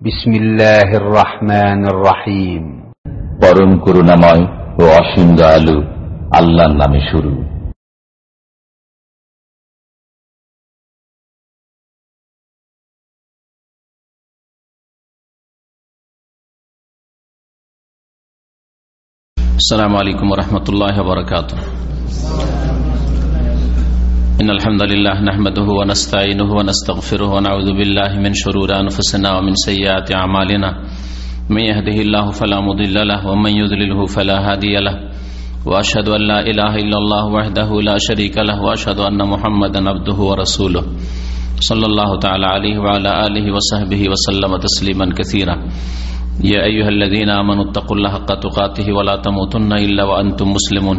বিসমিল্লাহির রহমানির রহিম পরম করুণাময় ও অসীম দয়ালু আল্লাহর নামে শুরু। আসসালামু আলাইকুম রহমতুল্লাহ বরকাত إن الحمد لله نحمده ونستعينه ونستغفره ونعوذ بالله من شرور أنفسنا ومن سيئات أعمالنا. من يهده الله فلا مضل له ومن يضلله فلا هادي له. وأشهد أن لا إله إلا الله وحده لا شريك له وأشهد أن محمدا عبده ورسوله. صلى الله تعالى عليه وعلى آله وصحبه وسلم تسليما كثيرا. يا أيها الذين آمنوا اتقوا الله حق تقاته ولا تموتن إلا وأنتم مسلمون.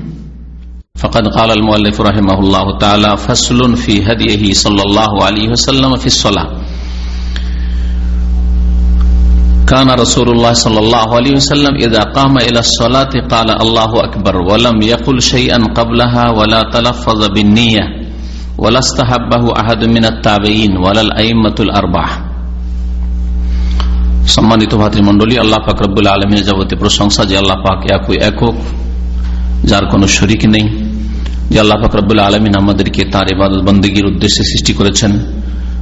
فقد قال المؤلف رحمه الله تعالى فصل في هديه صلى الله عليه وسلم في الصلاة كان رسول الله صلى الله عليه وسلم إذا قام إلى الصلاة قال الله أكبر ولم يقل شيئا قبلها ولا تلفظ بالنية ولا استحبه أحد من التابعين ولا الأئمة الأربعة সম্মানিত ভাতৃমন্ডলী আল্লাহ পাক রব্বুল আলমীর যাবতীয় প্রশংসা যে আল্লাহ পাক একই একক যার কোনো শরিক নেই যে আল্লাহ পাক আলমিন আমাদেরকে তার ইবাদত বন্দীগীর উদ্দেশ্যে সৃষ্টি করেছেন।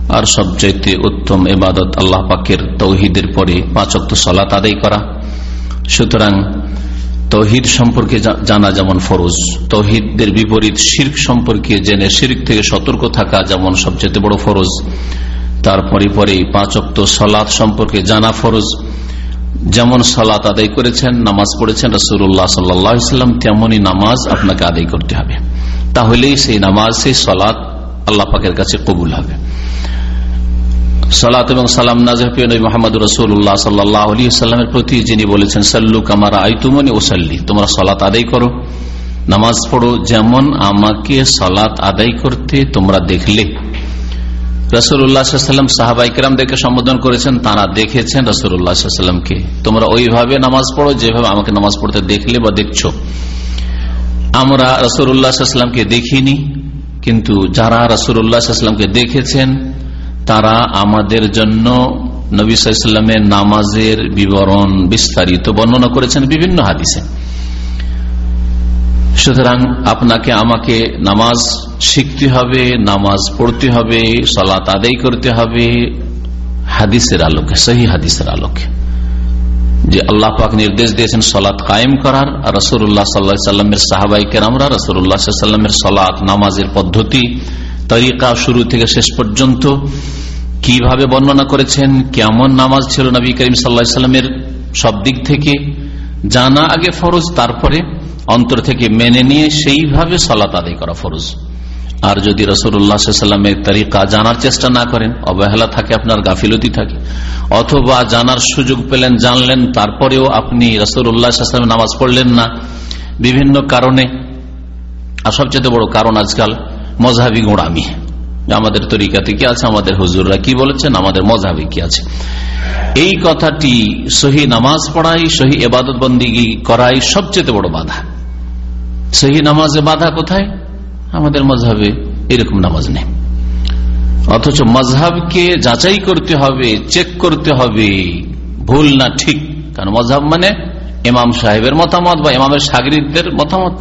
আর সবচাইতে উত্তম এবাদত আল্লাহ পাকের তৌহিদের পরে পাঁচক্ত সলাত আদায় করা। সুতরাং তৌহিদ সম্পর্কে জানা যেমন ফরজ, তৌহিদের বিপরীত শির্ক সম্পর্কে জেনে শির্ক থেকে সতর্ক থাকা যেমন সবচেয়ে বড় ফরজ। তারপরে পরে পাঁচক্ত সলাৎ সম্পর্কে জানা ফরজ। যেমন সলাৎ আদায় করেছেন, নামাজ পড়েছেন রসুল্লাহ সাল্লাম তেমনই নামাজ আপনাকে আদায় করতে হবে। তাহলেই সেই নামাজ, সেই সলাৎ আল্লাহ পাকের কাছে কবুল হবে। সালাত এবং সালাম নাজী রসুল্লাহ সাল্লাহামের প্রতি যিনি বলেছেন, সাল্লু কামারা আইতুমনি ওসাল্লি তোমরা সলাত আদায় করো। নামাজ পড়ো যেমন আমাকে সলাত আদায় করতে তোমরা দেখলে। রসুল্লাহাম সাহাবাইকেরামদেরকে সম্বোধন করেছেন, তারা দেখেছেন রসুল্লাহামকে তোমরা ওইভাবে নামাজ পড়ো যেভাবে আমাকে নামাজ পড়তে দেখলে বা দেখছ। আমরা রসুল্লাহামকে দেখিনি, কিন্তু যারা রসুল্লাহামকে দেখেছেন, তারা আমাদের জন্য নবী সাল্লামের নামাজের বিবরণ বিস্তারিত বর্ণনা করেছেন বিভিন্ন হাদিসে। সুতরাং আপনাকে, আমাকে নামাজ শিখতে হবে, নামাজ পড়তে হবে, সলাত আদায় করতে হবে। হাদিসের আলোকে, সহি হাদিসের আলোকে। যে আল্লাহ পাক নির্দেশ দিয়েছেন সলাৎ কায়েম করার, আর রসুল্লাহ সাল্লা সাল্লামের সাহাবাই কেরামরা রসুল্লাহ সাল্লামের সলাৎ নামাজের পদ্ধতি, তরিকা শুরু থেকে শেষ পর্যন্ত কীভাবে বর্ণনা করেছেন, কেমন নামাজ ছিল নবী করিম সাল্লা সাল্লামের সব দিক থেকে, জানা আগে ফরজ, তারপরে অন্তর থেকে মেনে নিয়ে সেইভাবে সলাত আদায় করা ফরজ। আর যদি রসুল্লাহামের তরিকা জানার চেষ্টা না করেন, অবহেলা থাকে, আপনার গাফিলতি থাকে, অথবা জানার সুযোগ পেলেন, জানলেন, তারপরেও আপনি রসুল্লাহাম নামাজ পড়লেন না, বিভিন্ন কারণে, আর সবচেয়ে বড় কারণ আজকাল মজাবি গোড়ামি। আমাদের তরিকাতে কি আছে, আমাদের হুজুররা কি বলেছেন, আমাদের মজাবি কি আছে। এই কথাটি সহি নামাজ পড়াই, সহি এবাদত বন্দিগি করাই সবচেয়ে বড় বাধা। সহি নামাজে বাধা কোথায়? আমাদের মজাবে এরকম নামাজ নেই। অথচ মজহাবকে যাচাই করতে হবে, চেক করতে হবে। ভুল না ঠিক। কারণ মজহাব মানে ইমাম সাহেবের মতামত বা ইমামের সাগরিকদের মতামত।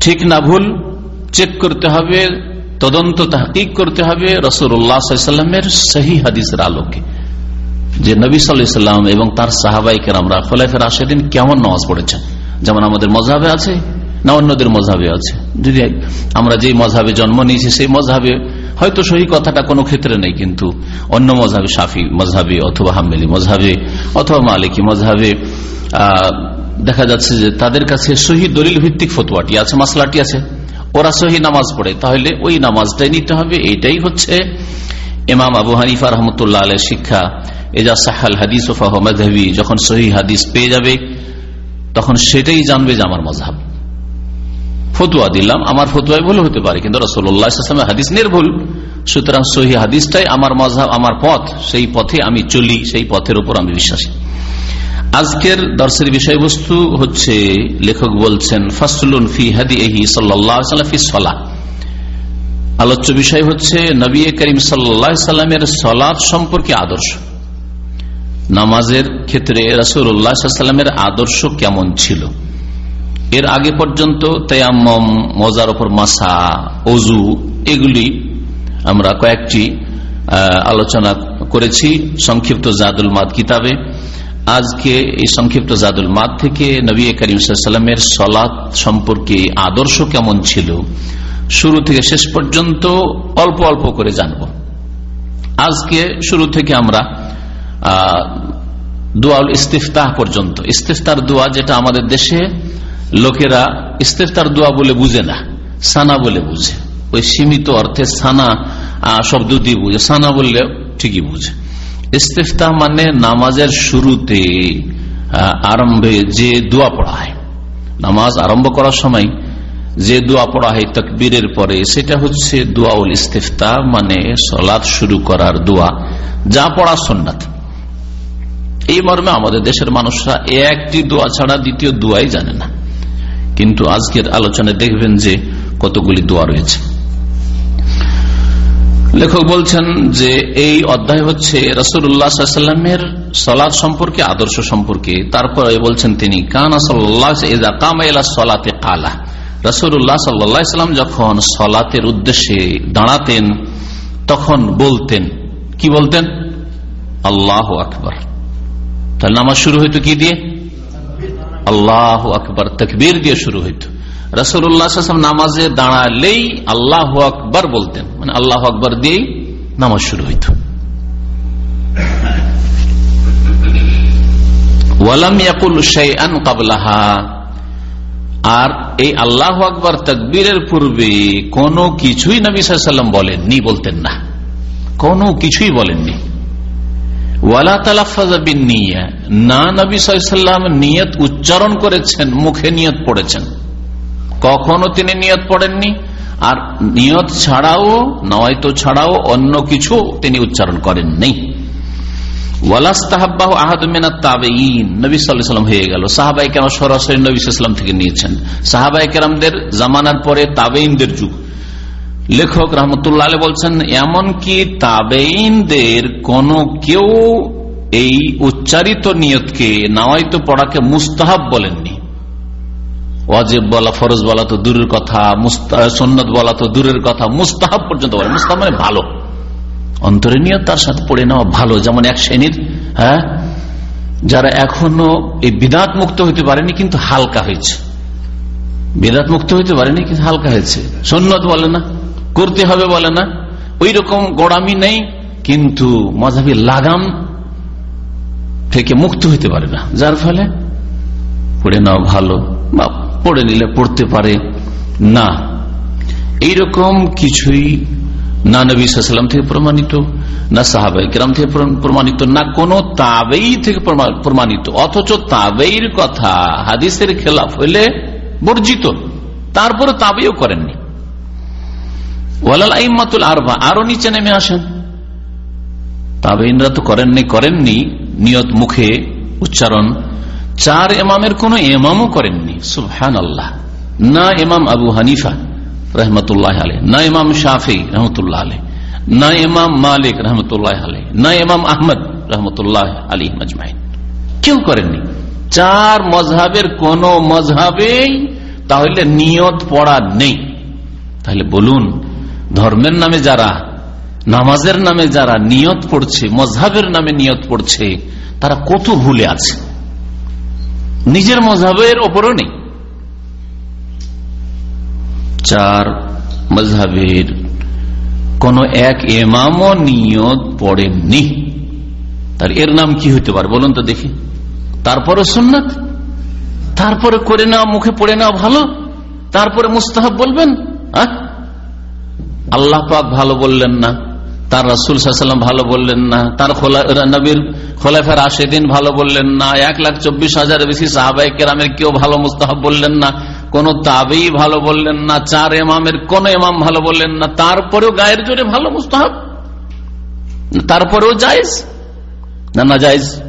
ঠিক না ভুল, চেক করতে হবে, তদন্ত তাহকিক করতে হবে রসুল্লাহামের সহি হাদিসের আলোকে। যে নবী সাল্লাম এবং তার সাহাবাইকের আমরা খোলাফের আশেদিন কেমন নামাজ পড়েছেন? যেমন আমাদের মজাবে আছে না অন্যদের মজাবে আছে। যদি আমরা যেই মজাবে জন্ম নিয়েছি, সেই মজাবে হয়তো সহি কথাটা কোনো ক্ষেত্রে নেই, কিন্তু অন্য মজাবে সাফি মজাবে অথবা হামেলি মজাবে অথবা মালিকি মজাবে দেখা যাচ্ছে যে তাদের কাছে সহি দলিল ভিত্তিক ফতুয়াটি আছে, মাসলাটি আছে। ওরা সহি নামাজ পড়ে, তাহলে ওই নামাজটাই নিতে হবে, এইটাই হচ্ছে ইমাম আবু হানিফা রহমতুল্লাহ আলের শিক্ষা। এজা সাহাল হাদিস ও ফাহমাদি যখন সহি হাদিস পেয়ে যাবে, তখন সেটাই জানবে যে আমার মজাব। ফতুয়া দিলাম, আমার ফতুয়াই ভুল হতে পারে, কিন্তু রসোল্লাহামের হাদিস নির্ভুল সুতরাং সহি হাদিসটাই আমার মজাব আমার পথ, সেই পথে আমি চলি, সেই পথের উপর আমি বিশ্বাসী। আজকের দর্শের বিষয়বস্তু হচ্ছে, লেখক বলছেন, ফাসলুন ফি হাদি এহি সাল্লাহ আলোচ্য বিষয় হচ্ছে, নবী করিম সাল্লা সাল্লামের সলাদ সম্পর্কে আদর্শ। নামাজের ক্ষেত্রে রসুল্লাহামের আদর্শ কেমন ছিল? এর আগে পর্যন্ত তেয়াম্মম, মজার ওপর মাসা, অজু, এগুলি আমরা কয়েকটি আলোচনা করেছি সংক্ষিপ্ত জাদুল মাদ কিতাবে। আজকে এই সংক্ষিপ্ত জাদুল মাদ থেকে নবী করিম সাল্লামের সলাদ সম্পর্কে আদর্শ কেমন ছিল, শুরু থেকে শেষ পর্যন্ত অল্প অল্প করে জানব। আজকে শুরু থেকে আমরা দোয়াল ইস্তিফতাহ পর্যন্ত, ইস্তিফতার দোয়া যেটা আমাদের দেশে লোকেরা ইস্তেফতার দোয়া বলে বুঝে না, সানা বলে বুঝে। ওই সীমিত অর্থে সানা শব্দ দিয়ে বুঝে। সানা বললে ঠিকই বুঝে। ইস্তেফতা মানে নামাজের শুরুতে আরম্ভে যে দোয়া পড়া হয়। নামাজ আরম্ভ করার সময় যে দোয়া পড়া হয় তকবীরের পরে, সেটা হচ্ছে দোয়াউল ইস্তেফতা মানে সলাদ শুরু করার দোয়া। যা পড়া সন্ন্যাত এই মর্মে আমাদের দেশের মানুষরা একটি দোয়া ছাড়া দ্বিতীয় দোয়াই জানে না। কিন্তু আজকের আলোচনায় দেখবেন যে কতগুলি দোয়া রয়েছে। লেখক বলছেন যে এই অধ্যায় হচ্ছে রসুল্লাহামের সলাদ সম্পর্কে, আদর্শ সম্পর্কে। তারপরে বলছেন তিনি যখন সলাতের উদ্দেশ্যে দাঁড়াতেন, তখন বলতেন, কি বলতেন? আল্লাহ আকবর। তাহলে নামাজ শুরু হইতো কি দিয়ে? আল্লাহ আকবর তকবীর দিয়ে শুরু হইত। রসুল্লাহ নামাজে দাঁড়ালেই আল্লাহ আকবর বলতেন। মানে আল্লাহ আকবর দিয়েই নামাজ শুরু হইত। আর এই আল্লাহ আকবর তকবীরের পূর্বে কোনো কিছুই নবী সাল্লাম বলেননি, বলতেন না। কোনো কিছুই বলেননি। ওয়ালা তালাফাজা বিন নিয়া না নবী সাল্লাম নিয়ত উচ্চারণ করেছেন, মুখে নিয়ত পড়েছেন। কখনো তিনি নিয়ত পড়েননি, আর নিয়ত ছাড়াও, নয়তো ছাড়াও অন্য কিছু তিনি উচ্চারণ করেন নেই ওয়ালাস্তাহাব্বাহ আহাদমিনা তাবেইন নবী সাল্লাম হয়ে গেল। সাহাবাই কেন সরাসরি নবী সাল্লাম থেকে নিয়েছেন। সাহাবাই কেরামদের জামানার পরে তাবেইনদের যুগ। লেখক রহমতুল্লাহ বলছেন, এমনকি তাবেইনদের কোন কেউ এই উচ্চারিত নিয়তকে নাওয়াইতো পড়াকে মুস্তাহাব বলেননি। ওয়াজেব বলা, ফরজ বলা তো দূরের কথা সন্ন্যত বলা তো দূরের কথা, মুস্তাহাব পর্যন্ত বলে। মুস্তাহাব মানে ভালো। অন্তরে নিয়ত তার সাথে পড়ে নেওয়া ভালো। যেমন এক শ্রেণির হ্যাঁ যারা এখনও এই বিদাত মুক্ত হইতে পারেনি কিন্তু হালকা হয়েছে। বিদাত মুক্ত হইতে পারেনি কিন্তু হালকা হয়েছে। সন্ন্যত বলে না। করতে হবে বলে না। ওই রকম গোড়ামি নেই, কিন্তু মজাবি লাগাম থেকে মুক্ত হইতে পারে না। যার ফলে পড়ে নাও ভালো বা পড়ে নিলে পড়তে পারে না। এইরকম কিছুই না নবী সাল্লাম থেকে প্রমাণিত, না সাহাবাই কেরাম থেকে প্রমাণিত, না কোন তাবেই থেকে প্রমাণিত। অথচ তাবেইর কথা হাদিসের খেলাফ হইলে বর্জিত। তারপরে তাবেও করেননি। ওয়ালাল আইমাতুল আরবা, আরও নিচে নেমে আসেন। তবে তাবেইনরা তো করেননি করেননি, নিয়ত মুখে উচ্চারণ। চার এমামের কোন এমামও করেননি সুহান আল্লাহ না এমাম আবু হানিফা, রহমতুল্লাহ আলে না ইমাম শাফি, রহমতুল্লাহ আলে না ইমাম মালিক, রহমতুল্লাহ আলে না ইমাম আহমদ, রহমতুল্লাহ আলী মজমাইন কেউ করেননি। চার মজহাবের কোন মজহাবেই তাহলে নিয়ত পড়া নেই। তাহলে বলুন ধর্মের নামে যারা, নামাজের নামে যারা নিয়ত পড়ছে মজহাবের নামে নিয়ত পড়ছে তারা কত ভুলে আছে। নিজের মজহাবের ওপরও নেই। চার মজহাবের কোন এক এমামও নিয়ত পড়েননি। তার এর নাম কি হইতে পারে বলুন তো দেখি। তারপরে সুন্নাত? তারপরে করে নেওয়া মুখে পড়ে নেওয়া ভালো? তারপরে মুস্তাহাব বলবেন? আল্লাহ পাক ভালো বললেন না, তার রসুল সাল্লাম ভালো বললেন না, তার নবীর খোলাফের আশেদিন ভালো বললেন না, এক লাখ চব্বিশ হাজার বেশি সাহাবাই কেরামের কেউ ভালো মুস্তাহাব বললেন না, কোন তাবেই ভালো বললেন না, চার এমামের কোন এমাম ভালো বললেন না, তারপরেও গায়ের জোরে ভালো মুস্তাহাব। তারপরেও জায়জ। না না, জায়জ।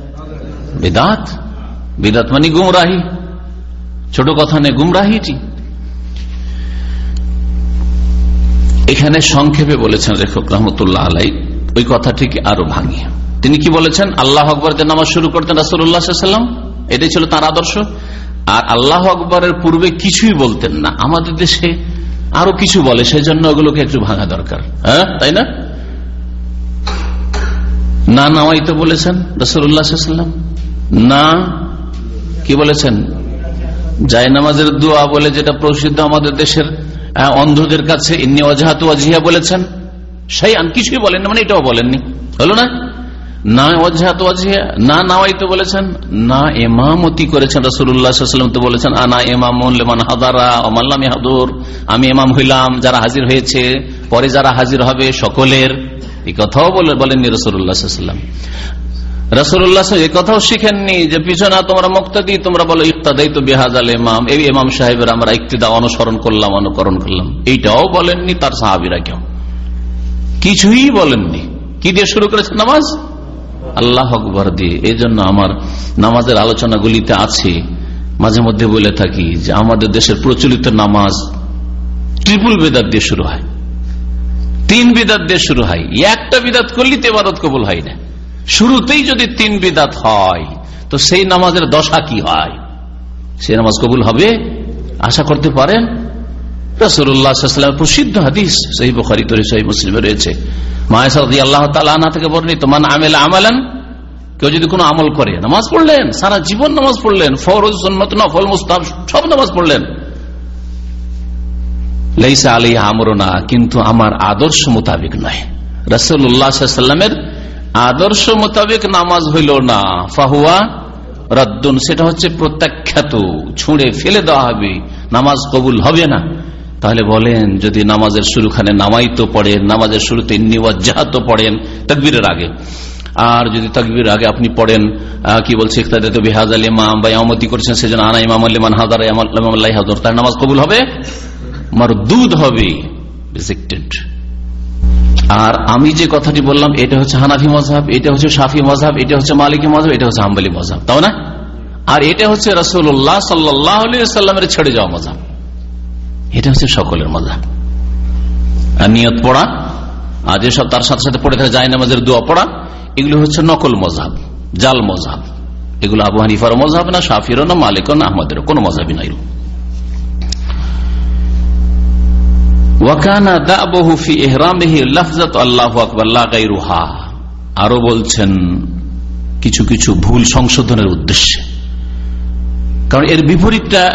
বিদাত। বিদাত মানে গুমরাহি। ছোট কথা নেই গুমরাহিটি। এখানে সংক্ষেপে বলেছেন রেখক রহমতুল্লাহ আলাই, ওই কথাটিকে আরও ভাঙিয়ে তিনি কি বলেছেন? আল্লাহ আকবর যে নামাজ শুরু করতেন রাসুল্লাহাম এটাই ছিল তার আদর্শ। আর আল্লাহ আকবরের পূর্বে কিছুই বলতেন না। আমাদের দেশে আরও কিছু বলে সেই জন্য ওগুলোকে একটু ভাঙা দরকার। হ্যাঁ তাই না? না নাওয়াই তো বলেছেন রসুল্লাহাম না, কি বলেছেন? জায় নামাজের দোয়া বলে যেটা প্রসিদ্ধ আমাদের দেশের অন্ধদের কাছে ইন্নি অজাহাত অজিহা বলেছেন। সেই আন কিছুই বলেননি মানে এটাও বলেননি। হলো না? না অজাহাত অজিহা না নাওয়াই তো বলেছেন, না এমামতি করেছেন রসুল্লাহাম তো বলেছেন, আনা এমাম হাদারা অমাল্লামি হাদুর আমি এমাম হইলাম, যারা হাজির হয়েছে, পরে যারা হাজির হবে সকলের। এই কথাও বলেননি রসুল্লাহাম রসুল্লাহ এ কথাও শিখেননি যে পিছনে তোমরা মুক্তি তোমরা বলো ইত্তাদাই তো বেহাজ আল এই ইমাম সাহেবের আমরা ইক্তিদা অনুসরণ করলাম, অনুকরণ করলাম। এইটাও বলেননি, তার সাহাবিরা কিছুই বলেননি। কি দিয়ে শুরু করেছে নামাজ? আল্লাহ আকবর দিয়ে। এই জন্য আমার নামাজের আলোচনাগুলিতে আছে, মাঝে মধ্যে বলে থাকি যে আমাদের দেশের প্রচলিত নামাজ ট্রিপুল বেদাত দিয়ে শুরু হয়। তিন বিদাত দিয়ে শুরু হয়। একটা বিদাত করলে তেবারত কবুল হয় না। শুরুতেই যদি তিন বিদাত হয়, তো সেই নামাজের দশা কি হয়? সেই নামাজ কবুল হবে? আশা করতে পারেন? রসুল্লাহামের প্রসিদ্ধ হাদিস সেই বখারি, তরি সহি মুসলিমে রয়েছে। মায়াসি আল্লাহ তালা থেকে বর্ণিত, মান আমেলা আমালান কেউ যদি কোনো আমল করে, নামাজ পড়লেন, সারা জীবন নামাজ পড়লেন, ফরজ, সন্নত, নফল মুস্তাব সব নামাজ পড়লেন। লেসা আলী আমরনা, কিন্তু আমার আদর্শ মোতাবেক নয়। রসুল্লাহামের আদর্শ মোতাবেক নামাজ হইল না। ফাহুয়া রদ্দুন, সেটা হচ্ছে প্রত্যাখ্যাত, ছুঁড়ে ফেলে দেওয়া হবে, নামাজ কবুল হবে না। তাহলে বলেন, যদি নামাজের শুরুখানে নামাইতো পড়েন, নামাজের শুরুতে নিওয়াজাহাতো পড়েন, তকবীরের আগে। আর যদি তকবির আগে আপনি পড়েন কি বলছে বেহাজ আল ইমাম, বা ইমামতি করেছেন, সেজন্য আনা ইমাম আলিমান হাদার হাদর তার নামাজ কবুল হবে? দুধ হবে রিজেক্টেড আর আমি যে কথাটি বললাম, এটা হচ্ছে হানাফি মজাব এটা হচ্ছে সাফি মজাব এটা হচ্ছে মালিকী মজাব এটা হচ্ছে হাম্বালি মজাব তাও না? আর এটা হচ্ছে রসুল্লাহ সাল্লামের ছেড়ে যাওয়া মজাব এটা হচ্ছে সকলের মজাব আর নিয়ত পড়া, আর যেসব তার সাথে সাথে পড়ে থাকে যায় দোয়া পড়া, এগুলো হচ্ছে নকল মজাব জাল মজাব এগুলো আবু হানিফার মজাব না সাফিরও না, মালিকও না আহমদের কোন মজাবই নাই আরও বলছেন, কিছু কিছু ভুল সংশোধনের উদ্দেশ্যে। কারণ এর বিপরীতটা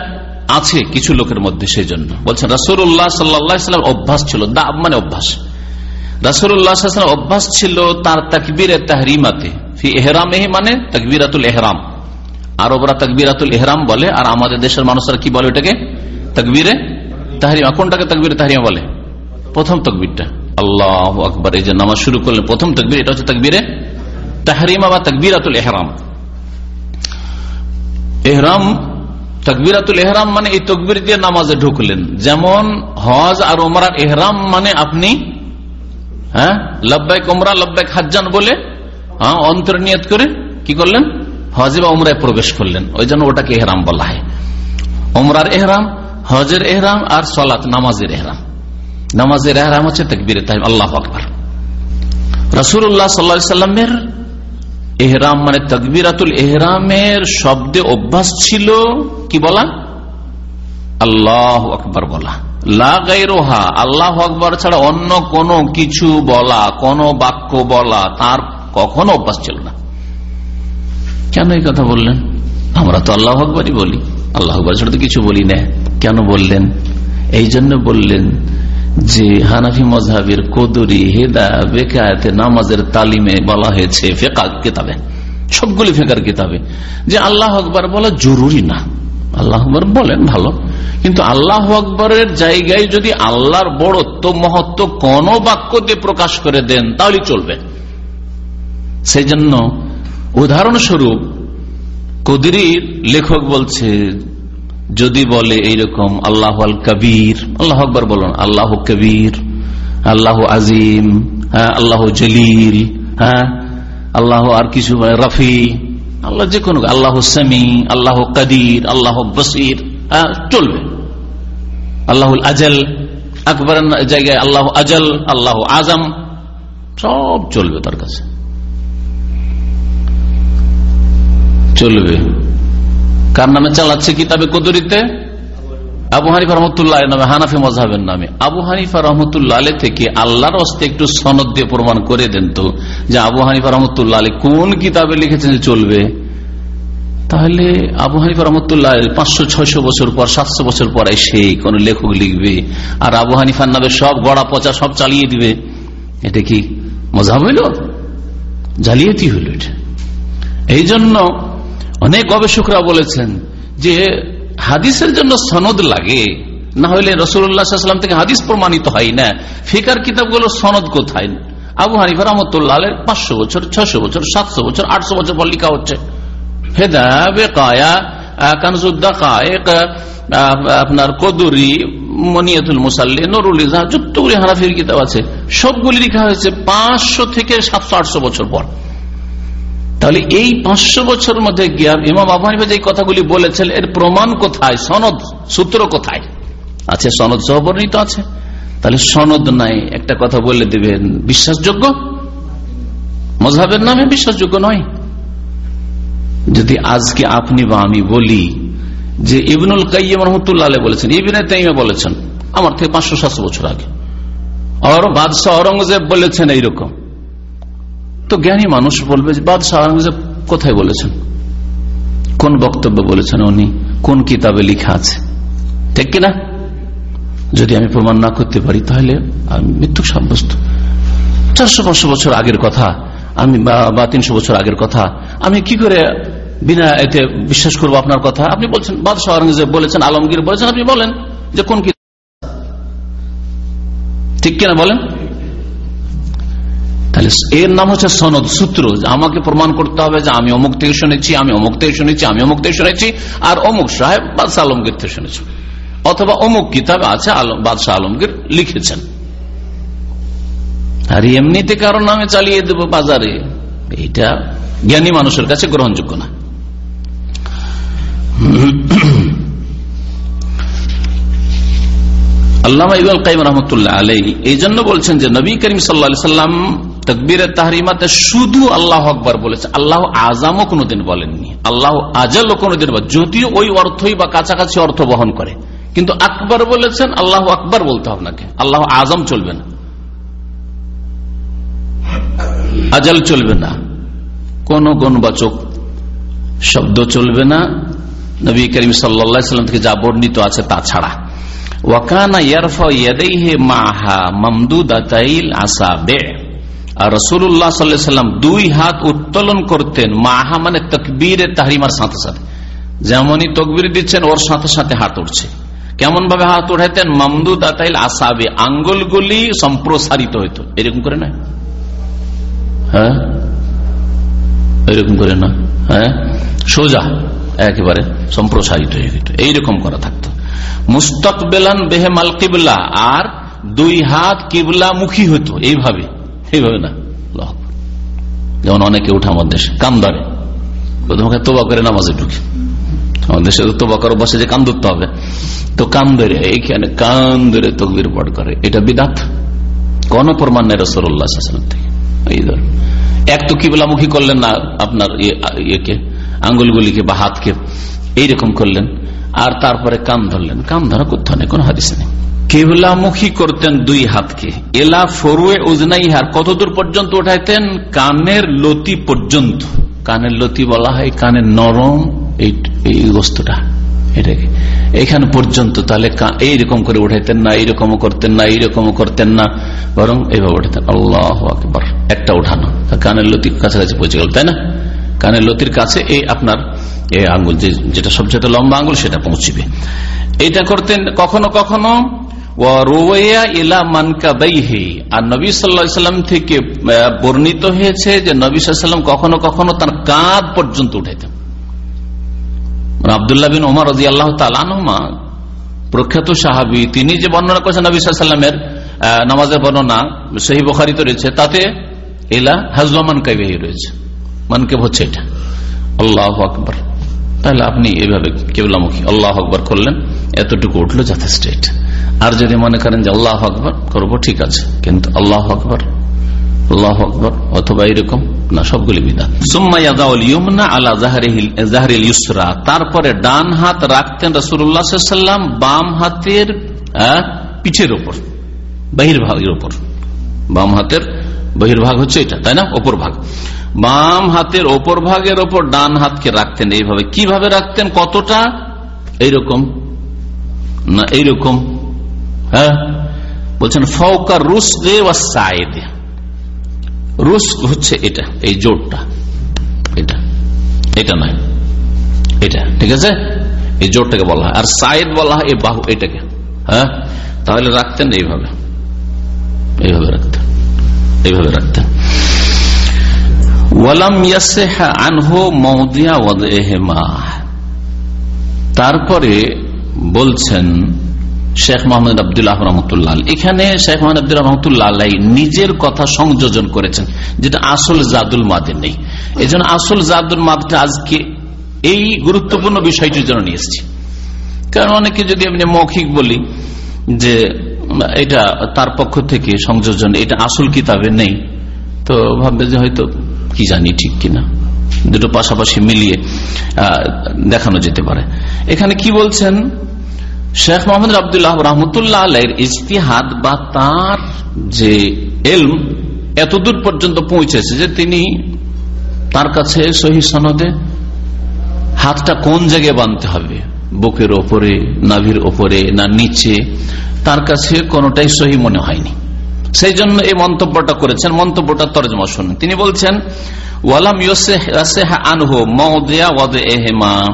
আছে কিছু লোকের মধ্যে সেই জন্য বলছেন রাসুল্লাহ সাল্লাম অভ্যাস ছিল, দাব মানে অভ্যাস। রাসুল্লাহ অভ্যাস ছিল তার তাকবির তাহরিমাতে। ফি এহরাম মানে তকবিরাতুল এহরাম আরবরা তকবিরাতুল এহরাম বলে, আর আমাদের দেশের মানুষরা কি বলে ওটাকে? তকবিরে তাহরিমা কোনটাকে তকবির তাহরিমা বলে? প্রথম তকবিরটা। আল্লাহ আকবর, এই যে নামাজ শুরু করলেন, প্রথম তকবির, এটা হচ্ছে তকবিরে তাহরিমা বা তকবিরাতুল এহরাম। এহরাম, তকবিরাতুল এহরাম মানে এই তকবির দিয়ে নামাজে ঢুকলেন। যেমন হজ আর ওমরার এহরাম মানে আপনি হ্যাঁ লব্বাইক ওমরা লব্বাইক হাজান বলে হ্যাঁ অন্তর করে কি করলেন? হজে বা ওমরায় প্রবেশ করলেন। ওই জন্য ওটাকে এহরাম বলা হয়। ওমরার এহরাম হজের এহরাম আর সলাত, নামাজের এহরাম। নামাজের এহরাম হচ্ছে তকবির তাই আল্লাহ আকবর। রসুল্লাহ সাল্লা সাল্লামের এহরাম মানে তকবিরাতুল এহরামের শব্দে অভ্যাস ছিল কি বলা? আল্লাহ আকবর বলা। লাগাইরোহা আল্লাহ আকবর ছাড়া অন্য কোনো কিছু বলা, কোন বাক্য বলা তার কখনো অভ্যাস ছিল না। কেন এই কথা বললেন? আমরা তো আল্লাহ আকবরই বলি। আল্লাহ আকবর ছাড়া তো কিছু বলি না। কেন বললেন? এই জন্য বললেন যে হানাফি মজাহের কদরি হেদা বেকায়তে নামাজের তালিমে বলা হয়েছে ফেকা কিতাবে, সবগুলি ফেকার কিতাবে। যে আল্লাহ আকবর বলা জরুরি না। আল্লাহ আকবর বলেন ভালো। কিন্তু আল্লাহ আকবরের জায়গায় যদি আল্লাহর বড়ত্ব, মহত্ব কোন বাক্য দিয়ে প্রকাশ করে দেন, তাহলে চলবে। সেই জন্য উদাহরণস্বরূপ কদিরির লেখক বলছে যদি বলে এইরকম, আল্লাহ আল কবির আল্লাহ আকবর বলুন, আল্লাহ কবির আল্লাহ আজিম হ্যাঁ আল্লাহ জলিল হ্যাঁ আল্লাহ আর কিছু মানে রফি আল্লাহ যে কোনো, আল্লাহ সামি আল্লাহ কাদির আল্লাহ বসির হ্যাঁ চলবে। আল্লাহুল আজল আকবর জায়গায় আল্লাহ আজল আল্লাহ আজম সব চলবে তার কাছে। চলবে। কার নামে চালাচ্ছে কিতাবে কদরিতে? আবু হানিফা রহমতুল্লাহ নামে, হানাফি মজাহের নামে। আবু হানিফা রহমতুল্লাহ আলী থেকে আল্লাহর হস্তে একটু সনদ দিয়ে প্রমাণ করে দেন তো, যে আবু হানিফা রহমতুল্লাহ আলী কোন কিতাবে লিখেছেন যে চলবে? তাহলে আবু হানিফা রহমতুল্লাহ পাঁচশো, ছয়শো বছর পর, সাতশো বছর পর সেই কোন লেখক লিখবে, আর আবু হানিফার নামে সব গড়া পচা সব চালিয়ে দিবে। এটা কি মজা হইল? জালিয়াতি হইল এটা। এই জন্য অনেক গবেষকরা বলেছেন যে হাদিসের জন্য সনদ লাগে, না হলে রসুল্লাহাম থেকে হাদিস প্রমাণিত হয় না। ফিকার কিতাবগুলোর সনদ কোথায়? আবু হানিফা রহমতুল্লাহ পাঁচশো বছর ছশো বছর, সাতশো বছর, আটশো বছর পর লিখা হচ্ছে। হেদা বেকায়া কায়েক আপনার কদুরি, মনিয়াতুল মুসাল্লি, নুরুল ইজা যতগুলি হানাফির কিতাব আছে, সবগুলি লেখা হয়েছে পাঁচশো থেকে সাতশো, আটশো বছর পর। তাহলে এই পাঁচশো বছর মধ্যে গিয়া ইমাম আবু হানিফা যে কথাগুলি বলেছেন, এর প্রমাণ কোথায়? সনদ, সূত্র কোথায়? আছে, সনদ সহ বর্ণিত আছে। তাহলে সনদ নাই, একটা কথা বলে দিবেন, বিশ্বাসযোগ্য? মজাবের নামে বিশ্বাসযোগ্য নয়। যদি আজকে আপনি বা আমি বলি যে ইবনুল কাইম রহমতুল্লাহ বলেছেন, ইবিনে তাইমে বলেছেন, আমার থেকে পাঁচশো সাতশো বছর আগে। আর বাদশাহ অরঙ্গজেব বলেছেন এইরকম। তো জ্ঞানী মানুষ বলবে বাদশাহ কোথায় বলেছেন? কোন বক্তব্য বলেছেন উনি? কোন কিতাবে লিখা আছে? ঠিক কিনা? যদি আমি প্রমাণ না করতে পারি, তাহলে আমি মৃত্যু সাব্যস্ত। চারশো পাঁচশো বছর আগের কথা, আমি বা তিনশো বছর আগের কথা, আমি কি করে বিনা এতে বিশ্বাস করব আপনার কথা? আপনি বলছেন, বাদশাহ আওরঙ্গজেব বলেছেন, আলমগীর বলেছেন, আপনি বলেন যে কোন কি ঠিক কিনা বলেন? তাহলে এর নাম হচ্ছে সনদ সূত্র। আমাকে প্রমাণ করতে হবে যে আমি অমুক থেকে শুনেছি, আমি অমুক থেকে শুনেছি, আমি অমুক থেকে শুনেছি, আর অমুক সাহেব বাদশাহ আলমগীর থেকে শুনেছি অথবা অমুক কিতাব আছে বাদশাহ আলমগীর লিখেছেন। আর এমনিতে কারও নামে চালিয়ে দেব বাজারে, এইটা জ্ঞানী মানুষের কাছে গ্রহণযোগ্য না। আল্লাহ ইবুল কাইম রহমতুল্লাহ আলাই এই জন্য বলছেন যে নবী করিম সাল্লা সাল্লাম তকবীরের তাহরিমাতে শুধু আল্লাহ আকবর বলেছে। আল্লাহ আজামও কোনোদিন বলেননি। আল্লাহ আজালও কোনোদিন যদিও ওই অর্থই বা কাছাকাছি অর্থ বহন করে। কিন্তু আকবর বলেছেন, আল্লাহ আকবর বলতে হবে আল্লাহ আজম চলবে না। আজাল চলবে না। কোন গণবাচক শব্দ চলবে না। নবী করিম সাল্লাম থেকে যা বর্ণিত আছে তা ছাড়া। ওয়াকানা ইয়ারফা ইয়াদাইহে মাহা মামদুদাতাইল আসাবে। আর রসুল্লাহ সাল্লাম দুই হাত উত্তোলন করতেন মাহা মানে তকবীর তাহরিমার সাথে সাথে। যেমনই তকবির দিচ্ছেন, ওর সাথে সাথে হাত উঠছে। কেমন ভাবে হাত উঠাইতেন? মামদুদ আতাইল আসাবে, আঙ্গুলগুলি সম্প্রসারিত হইতো। এরকম করে না? হ্যাঁ? এরকম করে না? হ্যাঁ? সোজা, একেবারে সম্প্রসারিত হয়ে যেত। এইরকম করা থাকতো। মুস্তকবেলান বেহে মাল কিবলা, আর দুই হাত কিবলা মুখী হতো এইভাবে এইভাবে না। যেমন অনেকে উঠে আমার দেশে, কান ধরে। তোমাকে তোবা করে নামাজে ঢুকে। আমাদের দেশে তোবা করো বসে যে কান ধরতে হবে। তো কান ধরে, এইখানে কান ধরে তকবির পড় করে। এটা বিদাত। কোন প্রমাণ নেই রসল্লাহ থেকে। এই ধর। এক তো কিবলামুখী করলেন না আপনার ইয়েকে, আঙ্গুলগুলিকে বা হাতকে। এইরকম করলেন। আর তারপরে কান ধরলেন। কান ধরা কোথাও নেই, কোন হাদিসে নেই। কেবলামুখী করতেন দুই হাতকে। এলা ফরুয়ে উজনাইহার কতদূর পর্যন্ত উঠাইতেন? কানের লতি পর্যন্ত। কানের লতি বলা হয় কানের নরম এই বস্তুটা এটাকে। এখানে পর্যন্ত তাহলে এইরকম করে উঠাইতেন না এইরকম করতেন না এইরকম করতেন না, বরং এইভাবে উঠাতেন। আল্লাহ আকবর। একটা উঠানো। কানের লতির কাছাকাছি পৌঁছে গেল, তাই না? কানের লতির কাছে এই আপনার এই আঙ্গুল যেটা সবচেয়ে লম্বা আঙ্গুল সেটা পৌঁছবে। এটা করতেন কখনো কখনো থেকে বর্ণিত হয়েছে যে নবী কখনো কখনো তার কাঁধ পর্যন্ত উঠাইতেন। আবদুল্লাহ বিন ওমর আল্লাহ তালানহমা প্রখ্যাত সাহাবি, তিনি যে বর্ণনা করেছেন নবী সাল্লামের নামাজের বর্ণনা সেই বখারিত রয়েছে, তাতে এলা হাজলামান কাইবাহি রয়েছে। মানকেব হচ্ছে এটা। আল্লাহ আকবর। তাহলে আপনি এইভাবে কেবলামুখী, আল্লাহ আকবর করলেন, এতটুকু উঠল যথেষ্ট এটা। আর যদি মনে করেন যে আল্লাহ আকবর, করব ঠিক আছে। কিন্তু আল্লাহ আকবর আল্লাহ আকবর, অথবা এরকম, না, সবগুলি বিধান। ইউসরা। তারপরে ডান হাত রাখতেন রসুল্লাহাম বাম হাতের পিঠের ওপর বহির্ভাগের ওপর বাম হাতের বহির্ভাগ হচ্ছে এটা, তাই না? ওপর ভাগ। বাম হাতের ওপর ভাগের ওপর ডান হাতকে রাখতেন। এইভাবে কীভাবে রাখতেন? কতটা? এইরকম। না, এইরকম। হ্যাঁ বলছেন ফৌকা রুস দে ওয়া সাইদে রুস হচ্ছে এটা এই জোরটা এটা এটা নয় এটা ঠিক আছে এই জোরটাকে বলা হয় আর সাইদ বলা হয় এই বাহু এটাকে হ্যাঁ তাহলে রাখতেন এইভাবে এইভাবে রাখতেন এইভাবে রাখতেন তারপরে বলছেন শেখ মোহাম্মদ আবদুল্লাহ রহমতুল্লাহ এখানে শেখ মোহাম্মদ আব্দুল্লাহ রহমতুল্লাহ নিজের কথা সংযোজন করেছেন, যেটা আসল জাদুল মাদের নেই। এই জন্য আসল জাদুল মাদটা আজকে এই গুরুত্বপূর্ণ বিষয়টির জন্য নিয়ে এসেছি। কারণ অনেকে যদি এমনি মৌখিক বলি যে, এটা তার পক্ষ থেকে সংযোজন, এটা আসল কিতাবে নেই, তো ভাববে যে হয়তো কি জানি ঠিক কিনা। দুটো পাশাপাশি মিলিয়ে দেখানো যেতে পারে। এখানে কি বলছেন? শেখ মোহাম্মদ আবদুল্লাহ রহমতুল্লাহ আলের ইজতিহাদ বা তার যে এলম এতদূর পর্যন্ত পৌঁছেছে যে তিনি তার কাছে সহি সনদে হাতটা কোন জায়গায় বাঁধতে হবে? বুকের ওপরে, নাভির ওপরে না নিচে? তার কাছে কোনটাই সহি মনে হয়নি। সেই জন্য এই মন্তব্যটা করেছেন। মন্তব্যটা তর্জমা শুনুন। তিনি বলছেন, ওয়ালাম আনহু মৌদিয়া ওয়াদে এহেমা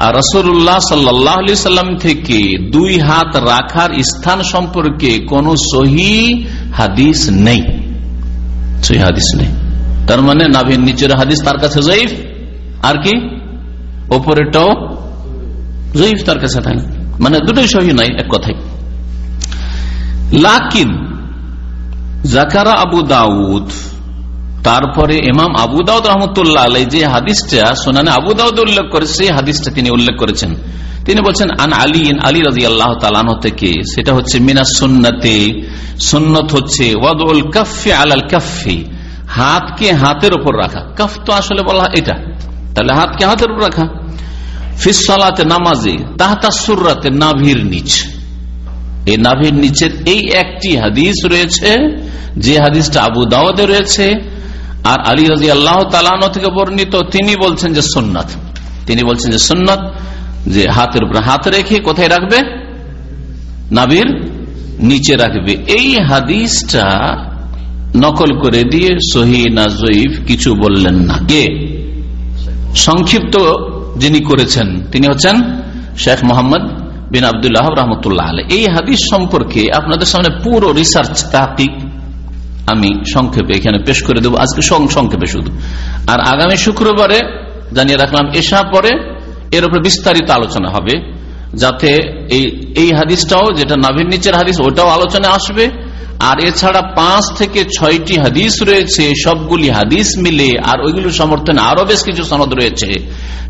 আর রসুল্লাহ সাল্লি সাল্লাম থেকে দুই হাত রাখার স্থান সম্পর্কে কোন সহি হাদিস নেই। হাদিস নেই। তার মানে নাভির নিচের হাদিস তার কাছে জয়ীফ। আর কি? ওপরেটাও জয়ীফ তার কাছে থাকে। মানে দুটোই সহি নাই, এক কথাই লাকিন, জাকারা আবু দাউদ তারপরে ইমাম আবু দাউদ রহমতুল্লাহ আলাই যে হাদিসটা সোনানে আবু দাউদ উল্লেখ করে, সেই হাদিসটা তিনি উল্লেখ করেছেন। তিনি বলছেন, আন আলী আলী রাজি আল্লাহ তালানো থেকে, সেটা হচ্ছে মিনা সুন্নতে। সুন্নত হচ্ছে ওয়াদুল কাফি আলাল কাফি হাতকে হাতের উপর রাখা। কাফ তো আসলে বলা এটা। তাহলে হাতকে হাতের উপর রাখা। ফিসালাতে নামাজে, তাহতা সুরাতে নাভির নিচ। এই নাভির নিচের এই একটি হাদিস রয়েছে, যে হাদিসটা আবু দাওয়াদে রয়েছে আর আলী রাজি আল্লাহ তালানো থেকে বর্ণিত, তিনি বলছেন যে সুন্নত। তিনি বলছেন যে সুন্নত, যে হাতের উপরে হাত রেখে কোথায় রাখবে? নাবির নিচে রাখবে। এই হাদিসটা নকল করে দিয়ে সহি না জয়ীফ কিছু বললেন না। কে? সংক্ষিপ্ত যিনি করেছেন, তিনি হচ্ছেন শেখ মোহাম্মদ বিন আবদুল্লাহ রহমতুল্লাহ আলী এই হাদিস সম্পর্কে আপনাদের সামনে পুরো রিসার্চ তাহকিক আমি সংক্ষেপে এখানে পেশ করে দেবো। আজকে সংক্ষেপে শুধু। আর আগামী শুক্রবারে জানিয়ে রাখলাম এসা পরে এর উপরে বিস্তারিত আলোচনা হবে, যাতে এই এই হাদিসটাও, যেটা নাভির নিচের হাদিস, ওটাও আলোচনা আসবে। আর এছাড়া পাঁচ থেকে ছয়টি হাদিস রয়েছে, সবগুলি হাদিস মিলে, আর ওইগুলো সমর্থনে আরও বেশ কিছু সনদ রয়েছে।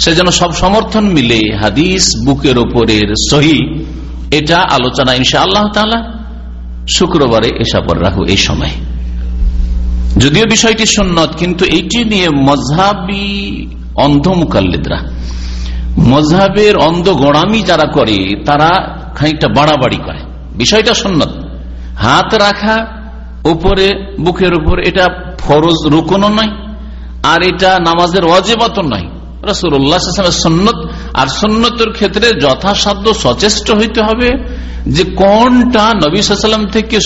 সেজন্য সব সমর্থন মিলে হাদিস বুকের ওপরের সহি। এটা আলোচনা ইনশা আল্লাহ তালা শুক্রবারে এসা পর রাখো এই সময়। যদিও বিষয়টি সুন্নত, কিন্তু এইটি নিয়ে মজাবি অন্ধ মুকাল্লিদরা মজাবের অন্ধ গোড়ামি যারা করে, তারা খানিকটা বাড়াবাড়ি করে। বিষয়টা সুন্নত। হাত রাখা, উপরে, বুকের উপর, এটা ফরজ রুকনও নয়, আর এটা নামাজের অজেবাত নয়। সন্ন্যত আর ক্ষেত্রে যথাসাধ্য সচেষ্ট হইতে হবে যে কোনটা নবী থেকে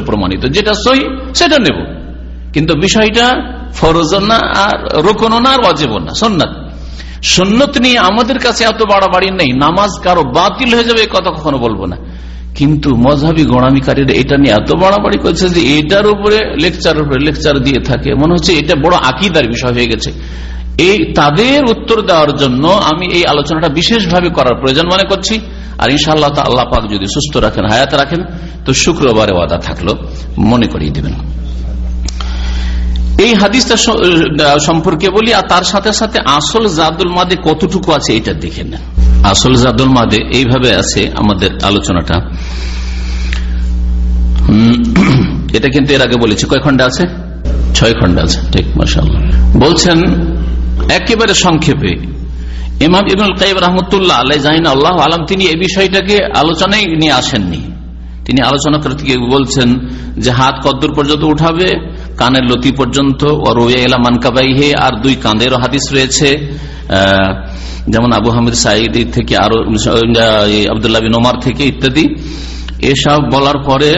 প্রমাণিত। যেটা সহি, সেটা নেব। কিন্তু বিষয়টা ফরজ না আর রোকন না আর অজেব না সন্ন্যত সন্ন্যত নিয়ে আমাদের কাছে এত বাড়াবাড়ি নেই, নামাজ কারও বাতিল হয়ে যাবে কথা কখনো বলব না। কিন্তু মজাবি গণামিকারীরা এটা নিয়ে এত বাড়াবাড়ি করছে যে এটার উপরে লেকচার উপরে লেকচার দিয়ে থাকে, মনে হচ্ছে এটা বড় আকিদার বিষয় হয়ে গেছে। এই তাদের উত্তর দেওয়ার জন্য আমি এই আলোচনাটা বিশেষভাবে করার প্রয়োজন মনে করছি। আর ইনশাআল্লাহ আল্লাহ পাক যদি সুস্থ রাখেন, হায়াত রাখেন, তো শুক্রবারে ওয়াদা থাকল, মনে করিয়ে দিবেন। এই হাদিসটা সম্পর্কে বলি, আর তার সাথে সাথে আসল জাদুল মাদে কতটুকু আছে এটা দেখে নেন আসল জাদুল মাদে এইভাবে আছে আমাদের আলোচনাটা। এটা কিন্তু এর আগে বলেছি। কয় খন্ডে আছে? ছয় খন্ডে আছে, ঠিক মাসাল বলছেন, একেবারে সংক্ষেপে, ইমাম ইবনুল কাইব রহমতুল্লাহ আল্লাহ জাহিন আল্লাহ আলম, তিনি এই বিষয়টাকে আলোচনায় নিয়ে আসেননি। তিনি আলোচনা করতে গিয়ে বলছেন যে হাত কদ্দুর পর্যন্ত উঠাবে কানের লতি পর্যন্ত আর দুই কাঁদেরও হাদিস রয়েছে। যেমন আবু হামিদ সাইদ থেকে আরও আবদুল্লাহ বিন ওমার থেকে ইত্যাদি। এসব বলার পরে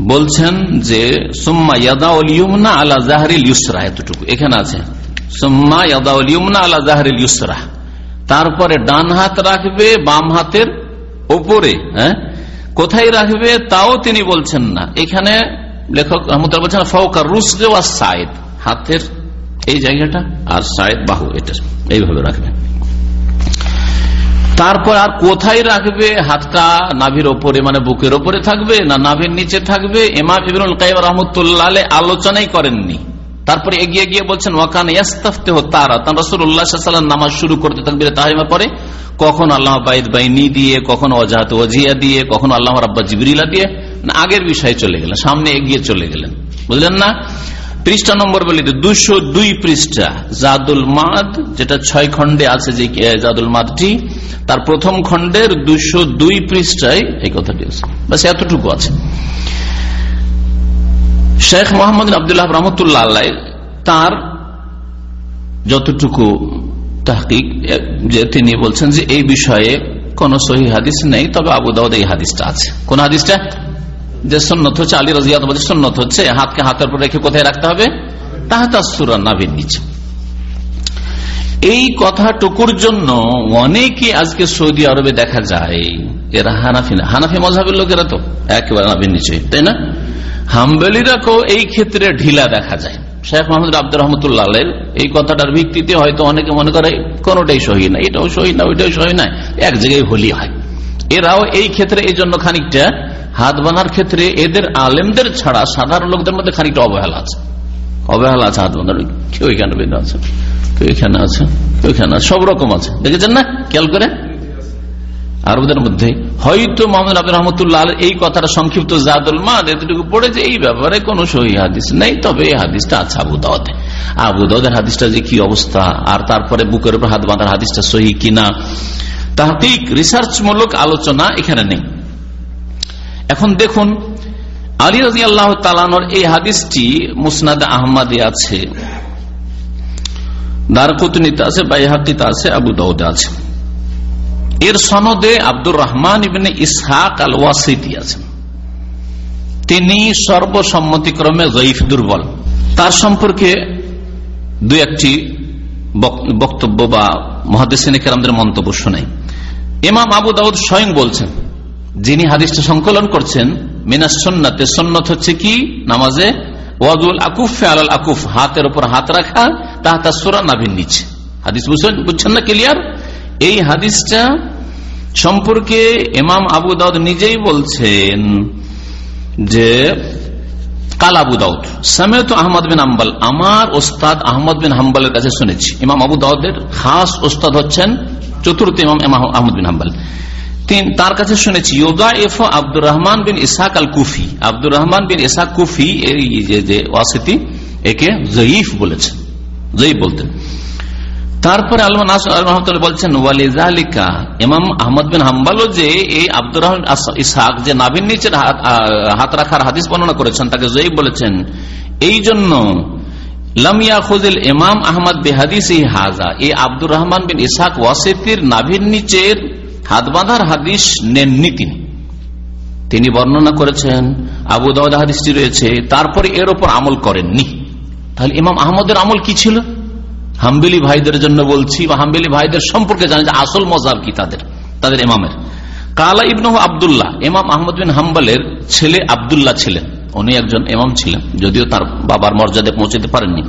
বলছেন যে, সোম্মা ইয়াদা ইউমনা আলা জাহারিল ইউসরা, এতটুকু। এখানে আছে, সোম্মা ইয়াদা ইউমনা আলা জাহারিল ইউসরা। তারপরে ডান হাত রাখবে, বাম হাতের ওপরে হ্যাঁ? কোথায় রাখবে, তাও তিনি বলছেন না। এখানে লেখক রহমতুল্লাহ বলছেন ফৌকার রুসলে ওয়া সাইদ। হাতের এই জায়গাটা আর সাইদ বাহু, এটা এইভাবে রাখবে তারপর আর কোথায় রাখবে? হাতটা নাভির ওপরে মানে বুকের ওপরে থাকবে না নাভির নিচে থাকবে? এমাম ইবনুল কাইম রহমতুল্লাহ আলোচনাই করেননি। তারপরে এগিয়ে গিয়ে বলছেন ওয়াকান ইয়াস্তাফতে হো তারা। তান রসুল্লাহাম নামাজ শুরু করতে থাকবে তাহিমা পরে কখন আল্লাহ বাইদ বাইনি দিয়ে, কখন অজাহাত ওজিয়া দিয়ে, কখন আল্লাহ রাব্বা জিবরিলা দিয়ে। আগের বিষয়ে চলে গেলেন, সামনে এগিয়ে চলে গেলেন। বুঝলেন না? পৃষ্ঠা নম্বর বলি দুশো দুই পৃষ্ঠা, জাদুল মাদ, যেটা ছয় খণ্ডে আছে যে জাদুল মাদটি, তার প্রথম খণ্ডের দুশো দুই পৃষ্ঠায় এই কথাটি আছে। বাস এতটুকু আছে। শেখ মোহাম্মদ আবদুল্লাহ রহমতুল্লাহ তার যতটুকু তাহকিক যে তিনি বলছেন যে, এই বিষয়ে কোন সহি হাদিস নেই, তবে আবু দাউদ এই হাদিসটা আছে। কোন হাদিসটা? যে সন্ন্যত হচ্ছে আলী রাজিয়াত সন্ন্যত হচ্ছে, হাতকে হাতের উপর রেখে কোথায় রাখতে হবে? তাহাতা সুরা নিচে। এই কথাটুকুর জন্য অনেকে আজকে সৌদি আরবে দেখা যায়, এরা হানাফি না। হানাফি লোকেরা তো, একেবারে নাভির নিচে, তাই না? এই ক্ষেত্রে ঢিলা দেখা যায়। শেখ মোহাম্মদ আব্দুর রহমতুল্লাহ এই কথাটার ভিত্তিতে হয়তো অনেকে মনে করে, কোনটাই সহি না এটাও সহি না, ওইটাও সহি না এক জায়গায় হোলি হয়। এরাও এই ক্ষেত্রে এই জন্য খানিকটা হাত বানার ক্ষেত্রে এদের আলেমদের ছাড়া সাধারণ লোকদের মধ্যে খানিকটা অবহেলা আছে। অবহেলা আছে, হাত বাঁধার কেউ এখানে বেঁধে আছে, কেউ এখানে আছে, কেউ এখানে আছে, সব রকম আছে। দেখেছেন না? খেয়াল করে? আরবদের মধ্যে হয়তো মোহাম্মদ আব্দুল রহমতুল্লাহ এই কথাটা সংক্ষিপ্ত জাদুল মাদ এতটুকু পড়েছে এই ব্যাপারে কোন সহি হাদিস নেই, তবে এই হাদিসটা আছে আবু দাওয়াতে আবু দাওয়াদের হাদিসটা যে কি অবস্থা, আর তারপরে বুকের উপর হাত বাঁধার হাদিসটা সহি কিনা তাহকিক রিসার্চ মূলক আলোচনা এখানে নেই। এখন দেখুন, আলী রাজি আল্লাহ তালানোর এই হাদিসটি মুসনাদ আহমদে আছে। দারকুতনিতে আছে, বাইহাকিতে আছে, আবু দাউদে আছে। এর সনদে আব্দুর রহমান ইবনে ইসহাক আল ওয়াসিটি আছেন। তিনি সর্বসম্মতিক্রমে জয়ীফ, দুর্বল। তার সম্পর্কে দু একটি বক্তব্য বা মহাদেশিনেকেরামদের মন্তব্য শোনাই। ইমাম আবু দাউদ স্বয়ং বলছেন যিনি হাদিসটা সংকলন করছেন, মিনাস সন্নাতে, সন্নত হচ্ছে কি? নামাজে ওয়াজুল আকুফ আলাল আকুফ, হাতের উপর হাত রাখা, তাহতা সুরা নাভির নিচে। হাদিস বুঝছেন? না ক্লিয়ার? এই হাদিসটা সম্পর্কে ইমাম আবু দাউদ নিজেই বলছেন যে, কাল আবু দাউদ সামেত আহমদ বিন আম্বাল আমার ওস্তাদ আহমদ বিন হাম্বালের কাছে শুনেছি। ইমাম আবু দাউদের খাস ওস্তাদ হচ্ছেন চতুর্থ ইমাম আহমদ বিন হাম্বাল। তার কাছে শুনেছি ইয়োদা F Abdur Rahman bin Ishaq al Kufi Abdur Rahman bin Ishaq Kufi যে ওয়াসিতি, একে জয়ীফ বলেছেন জয়ীফ বলতেন। তারপরে বলছেন ইমাম আহমদ বিন যে এই আব্দুর রহমান ইসাক যে হাত রাখার হাদিস বর্ণনা করেছেন, তাকে বলেছেন, এই জন্য খুজিল ইমাম আহমদ হাজা রহমান বিন ইসাক ওয়াসিতির নাভির নিচের হাত বাঁধার হাদিস নেননি তিনি। তিনি বর্ণনা করেছেন, আবু দাউদ হাদিসটি রয়েছে, তারপরে এর ওপর আমল করেননি। তাহলে ইমাম আহমদের আমল কি ছিল? হাম্বেলি ভাইদের জন্য বলছি, বা হাম্বেলি ভাইদের সম্পর্কে জানি যে আসল মজাব কি তাদের তাদের ইমামের। কালা ইবনু আবদুল্লাহ, ইমাম আহমদ বিন হাম্বালের ছেলে আবদুল্লাহ ছিলেন। উনি একজন এমাম ছিলেন, যদিও তার বাবার মর্যাদায় পৌঁছতে পারেননি।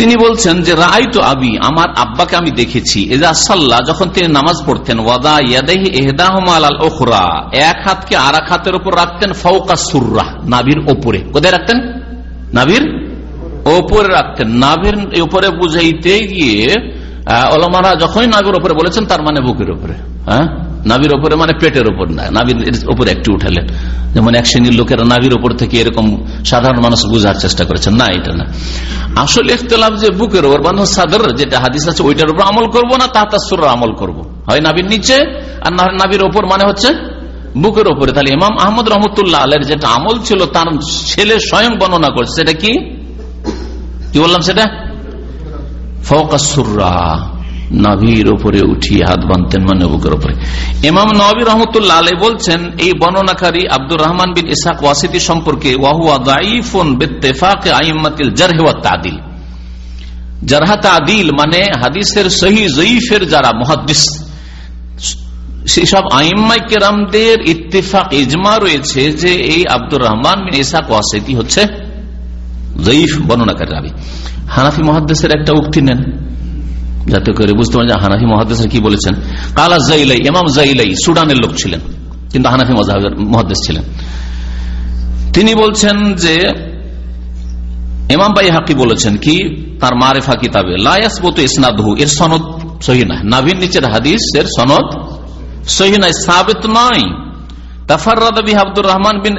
তিনি বলছেন যে রায় তো আবি, আমার আব্বাকে আমি দেখেছি। এজা সাল্লাহ যখন তিনি নামাজ পড়তেন, ওয়াদা ইয়াদেহি এহদাহমাল আল ওখরা এক হাতকে আর এক হাতের উপর রাখতেন ফৌকা সুররা, নাভির ওপরে। কোথায় রাখতেন? নাভির ওপরে রাখতেন। নাভির উপরে বুঝাইতে গিয়ে অলমারা যখনই নাভির ওপরে বলেছেন, তার মানে বুকের উপরে। হ্যাঁ? নাভির ওপরে মানে পেটের ওপর না, নাভির ওপরে একটু উঠালেন। যেমন এক শ্রেণির লোকেরা নাভির ওপর থেকে এরকম সাধারণ মানুষ বোঝার চেষ্টা করেছেন, না, এটা না। আসল ইখতলাফ যে বুকের ওপর বান্ধব সাদর যেটা হাদিস আছে, ওইটার উপর আমল করব না তাহতা সুর আমল করব। হয় নাভির নিচে, আর না নাভির ওপর মানে হচ্ছে বুকের ওপরে। তাহলে ইমাম আহমদ রহমতুল্লাহ আলের যেটা আমল ছিল, তার ছেলে স্বয়ং বর্ণনা করছে, সেটা কি? কি বললাম সেটা? ফকাসুররা নাভির ওপরে উঠিয়ে হাত বাঁধতেন মানে বুকের ওপরে ইমাম নবী রহমতুল্লাহ আলাই বলছেন, এই বর্ণনাকারী আব্দুর রহমান বিন ইসাক ওয়াসিদি সম্পর্কে তাদিল। মানে হাদিসের সহি জয়ীফের যারা মহাদিস সেসব আইম্মাই কেরামদের ইত্তেফাক ইজমা রয়েছে যে এই আব্দুর রহমান বিন ইসাক ওয়াসিদি হচ্ছে জয়ীফ বর্ণনাকারী রাবি হানাফি মহাদ্দেশের একটা উক্তি নেন। যাতে করে বুঝতে পারেন হানাফি মহাদ্দেশের কি বলেছেন। কালা জাইলাই, ইমাম জাইলাই সুডানের লোক ছিলেন, কিন্তু হানাফি মহাদ্দেশ ছিলেন। তিনি বলছেন যে, ইমাম বাই হাকি বলেছেন কি, তার মারেফা কিতাবে লায়াসবত ইসনাদহু, এর সনদ সহি না নাভির নিচের হাদিস এর সনদ সহি নাই, সাবেত নয়। রহমান বিন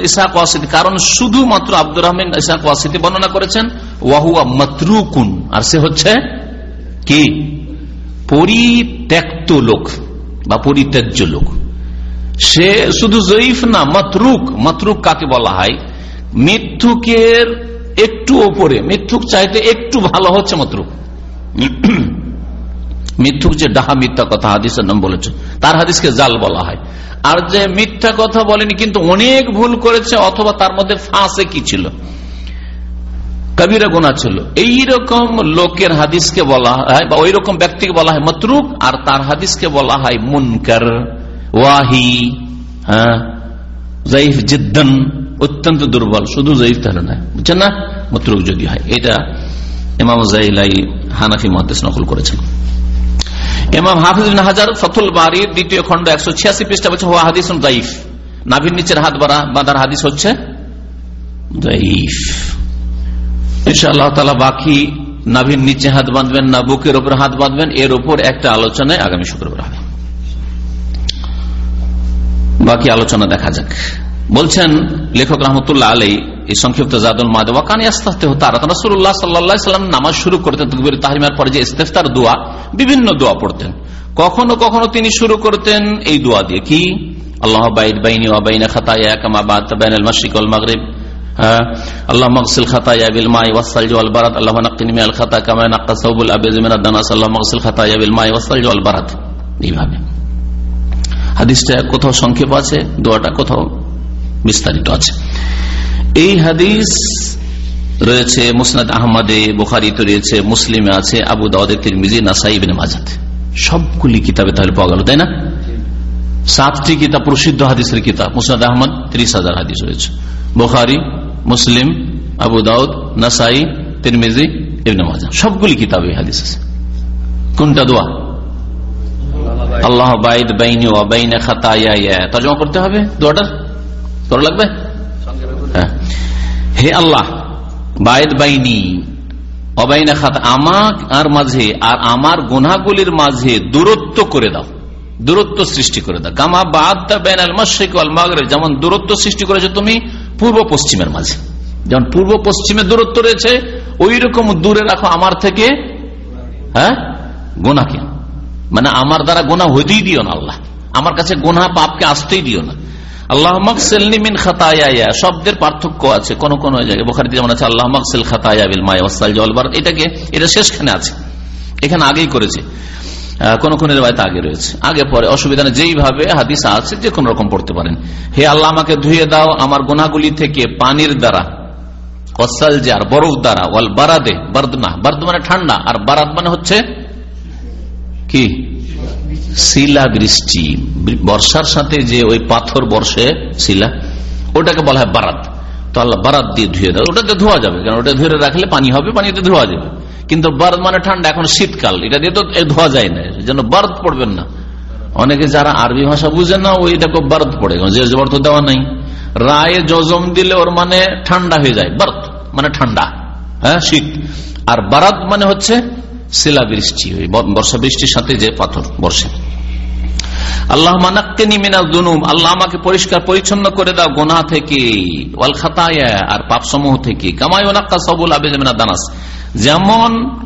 কারণ শুধুমাত্র আব্দুর রহমান ইসাক ওয়াসিদি বর্ণনা করেছেন, ওয়াহুয়া মাতরুকুন, আর সে হচ্ছে কি? পরিত্যক্ত লোক বা পরিত্যাজ্য লোক। সে শুধু জয়ীফ না, মাতরুক। মাতরুক কাকে বলা হয়? মিথ্যুকের একটু ওপরে মিথ্যুক চাইতে একটু ভালো হচ্ছে মাতরুক। মিথ্যুক যে ডাহা মিথ্যা কথা হাদিসের নাম বলেছে, তার হাদিসকে জাল বলা হয়। আর যে মিথ্যা কথা বলেনি, কিন্তু অনেক ভুল করেছে, অথবা তার মধ্যে ফাঁসে কি ছিল? কবিরা গোনা ছিল। এইরকম লোকের হাদিসকে বলা হয় বা ওই রকম ব্যক্তিকে বলা হয় মতরুক আর তার হাদিসকে বলা হয় মুনকার, ওয়াহি হ্যাঁ জাইফ জিদ্দন, অত্যন্ত দুর্বল, শুধু জাইফ তাহলে না বুঝছেন না? মতরুক যদি হয়। এটা ইমাম জাইলাই হানাফি মহাদেশ নকল করেছেন ইমাম হাফিজ হাজার, ফতুল বাড়ির দ্বিতীয় খন্ড একশো ছিয়াশি পৃষ্ঠা বলছে হওয়া হাদিস দাইফ নাভির নিচের হাত বাড়া বাঁধার হাদিস হচ্ছে ইনশাআল্লাহ বাকি নাভির নিচে হাত বাঁধবেন না বুকের উপর হাত বাঁধবেন, এর উপর একটা আলোচনায় আগামী শুক্রবার হবে। বাকি আলোচনা দেখা যাক। বলছেন লেখক রহমতুল্লাহ আলী এই সংক্ষিপ্ত জাদুল মাদওয়া, কানে আসতে হতো আর সাল্লা সাল্লাম নামাজ শুরু করতেন, তকবির তাহরিমার পরে যে ইস্তেফতার দোয়া, বিভিন্ন দোয়া পড়তেন। কখনো কখনো তিনি শুরু করতেন এই দোয়া দিয়ে, কি? আল্লাহ বাইদ বাইনি ওয়াবাইনা খাতায়া কামা বাদ বাইনাল ওয়াল মাগরিব। কামা নাক্কা সাউবুল আবিজ মিনাদ দানাস। আল্লাহ মকসিল খাতায়া বিল মাই বারাত। এইভাবে। হাদিসটা কোথাও সংক্ষেপ আছে কোথাও বিস্তারিত আছে। এই হাদিস রয়েছে মুসনাদ আহমদে, বুখারিতে রয়েছে, মুসলিমে আছে, আবু দাউদের তিরমিজি নাসাইবিন মাজাদ সবগুলি কিতাবে তাহলে পাওয়া গেল, তাই না? সাতটি কিতাব, প্রসিদ্ধ হাদিসের কিতাব। মুসনাদ আহমদ ত্রিশ হাজার হাদিস রয়েছে। বুখারি মুসলিম, আবু দাউদ, নাসাই, তিরমিজি, ইবনে মাজা সবগুলি কিতাবে হাদিস আছে। কোনটা দোয়া? আল্লাহ বাইদ বাইনি ও বাইনে খাতায়া তর্জমা করতে হবে করা লাগবে? হ্যাঁ। হে আল্লাহ বাইনি অবাইনা খাত আমার আর মাঝে আর আমার গুনাগুলির মাঝে দূরত্ব করে দাও। দূরত্ব সৃষ্টি করে দাও। কামা বাদ যেমন দূরত্ব সৃষ্টি করেছ তুমি পূর্ব পশ্চিমের মাঝে। যেমন পূর্ব পশ্চিমের দূরত্ব রয়েছে ওই রকম দূরে রাখো আমার থেকে হ্যাঁ? গোনাকে। মানে আমার দ্বারা গোনা হইতেই দিও না আল্লাহ। আমার কাছে গোনা পাপকে আসতেই দিও না। আল্লাহ শব্দের পার্থক্য আছে আল্লাহ খাতায়া বিল এটাকে, এটা শেষখানে আছে। এখানে আগেই করেছে। কোন কোন রেবায়ত আগে রয়েছে। আগে, পরে, অসুবিধা নেই। যেইভাবে হাদিস আছে, যে কোন রকম পড়তে পারেন। হে আল্লাহ, আমাকে ধুয়ে দাও আমার গোনাগুলি থেকে পানির দ্বারা। ওয়াসাল যে, আর বরফ দ্বারা। ওয়াল বারাদে বার্দ না বার্দ মানে ঠান্ডা, আর বারাদ মানে হচ্ছে কি? শিলা বৃষ্টি। বর্ষার সাথে যে ওই পাথর বর্ষে শিলা, ওটাকে বলা হয় বারাত তো আল্লাহ বারাত দিয়ে ধুয়ে দেয় ওটাতে ধোয়া যাবে, কারণ ওটা ধুয়ে রাখলে পানি হবে, পানিতে ধোয়া যাবে। কিন্তু বারদ মানে ঠান্ডা, এখন শীতকাল। এটা দিয়ে তো ধোয়া যায় না যেন বারদ পড়বেন না। অনেকে যারা আরবি ভাষা বুঝে না, ওই ওইটাকে বারদ পড়ে যে অর্থ দেওয়া নাই। রায়ে জজম দিলে ওর মানে ঠান্ডা হয়ে যায়, বারদ মানে ঠান্ডা হ্যাঁ শীত। আর বারাত মানে হচ্ছে শিলা বৃষ্টি, ওই বর্ষা বৃষ্টির সাথে যে পাথর বর্ষে। আল্লাহ মানাক্কেনি মিনাল দুনুম আল্লাহ আমাকে পরিষ্কার পরিচ্ছন্ন করে দাও গোনা থেকে, ওয়াল খাতায়া, আর পাপ সমূহ থেকে। কামাই ওনাক্কা সবুল আবেজমিনা দানাস। যেমন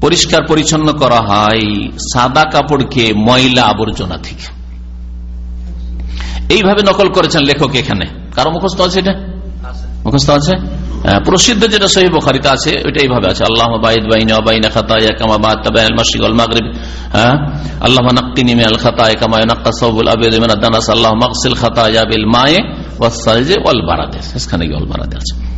পরিষ্কার পরিচ্ছন্ন করা হয় সাদা কাপড়কে ময়লা আবর্জনা থেকে। এইভাবে নকল করেছেন লেখক এখানে। কারও মুখস্থ আছে এটা? মুখস্থ আছে? হ্যাঁ, প্রসিদ্ধ যেটা সহি বখারিতে আছে ওইটা এইভাবে আছে। আল্লাহ বাইদ বাইন বাইন খাতায়া কামা বাদ তাবাইল মাসিক আল মাগরিব। হ্যাঁ আল্লাহ নাক্কিনি মিনাল খাতায়া কামা ইয়ানাক্কা সাবুল আবিদ মিন আদ-দানাস আল্লাহ মাগসিল খাতায়া বিল মায়ে ওয়াস সালজি ওয়াল বারাদে। সেখানে গিয়ে ওয়াল বারাদে আছে।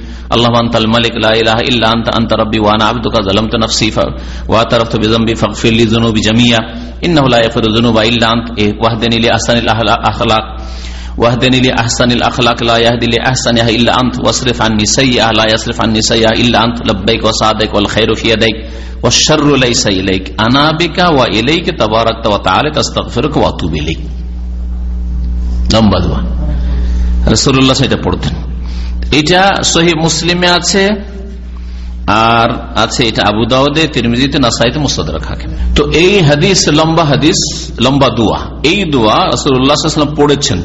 اللهم انت الملك لا اله الا انت انت ربي وانا عبدك ظلمت نفسي واعترفت بذنبي فاغفر لي ذنوبي جميعا انه لا يغفر الذنوب الا انت واهدني لاحسن الاخلاق واهدني لاحسن الاخلاق لا يهدي لاحسنها الا انت واصرف عني سيئه لا يصرف عني سيئه الا انت لبيك وسعديك والخير في يديك والشر ليس اليك انا بك واليك تباركت وتعالى استغفرك واتوب اليك লম্বা দোয়া রাসূলুল্লাহ সেটা পড়তেন এটা সহি মুসলিমে আছে, আর আছে এটা আবু দাউদে, তিরমিজিতে, নাসাইতে মুস্তাদরাক হাকিম। তো এই হাদিস লম্বা হাদিস, লম্বা দোয়া। এই দোয়া ওয়াসাল্লাম পড়েছেন।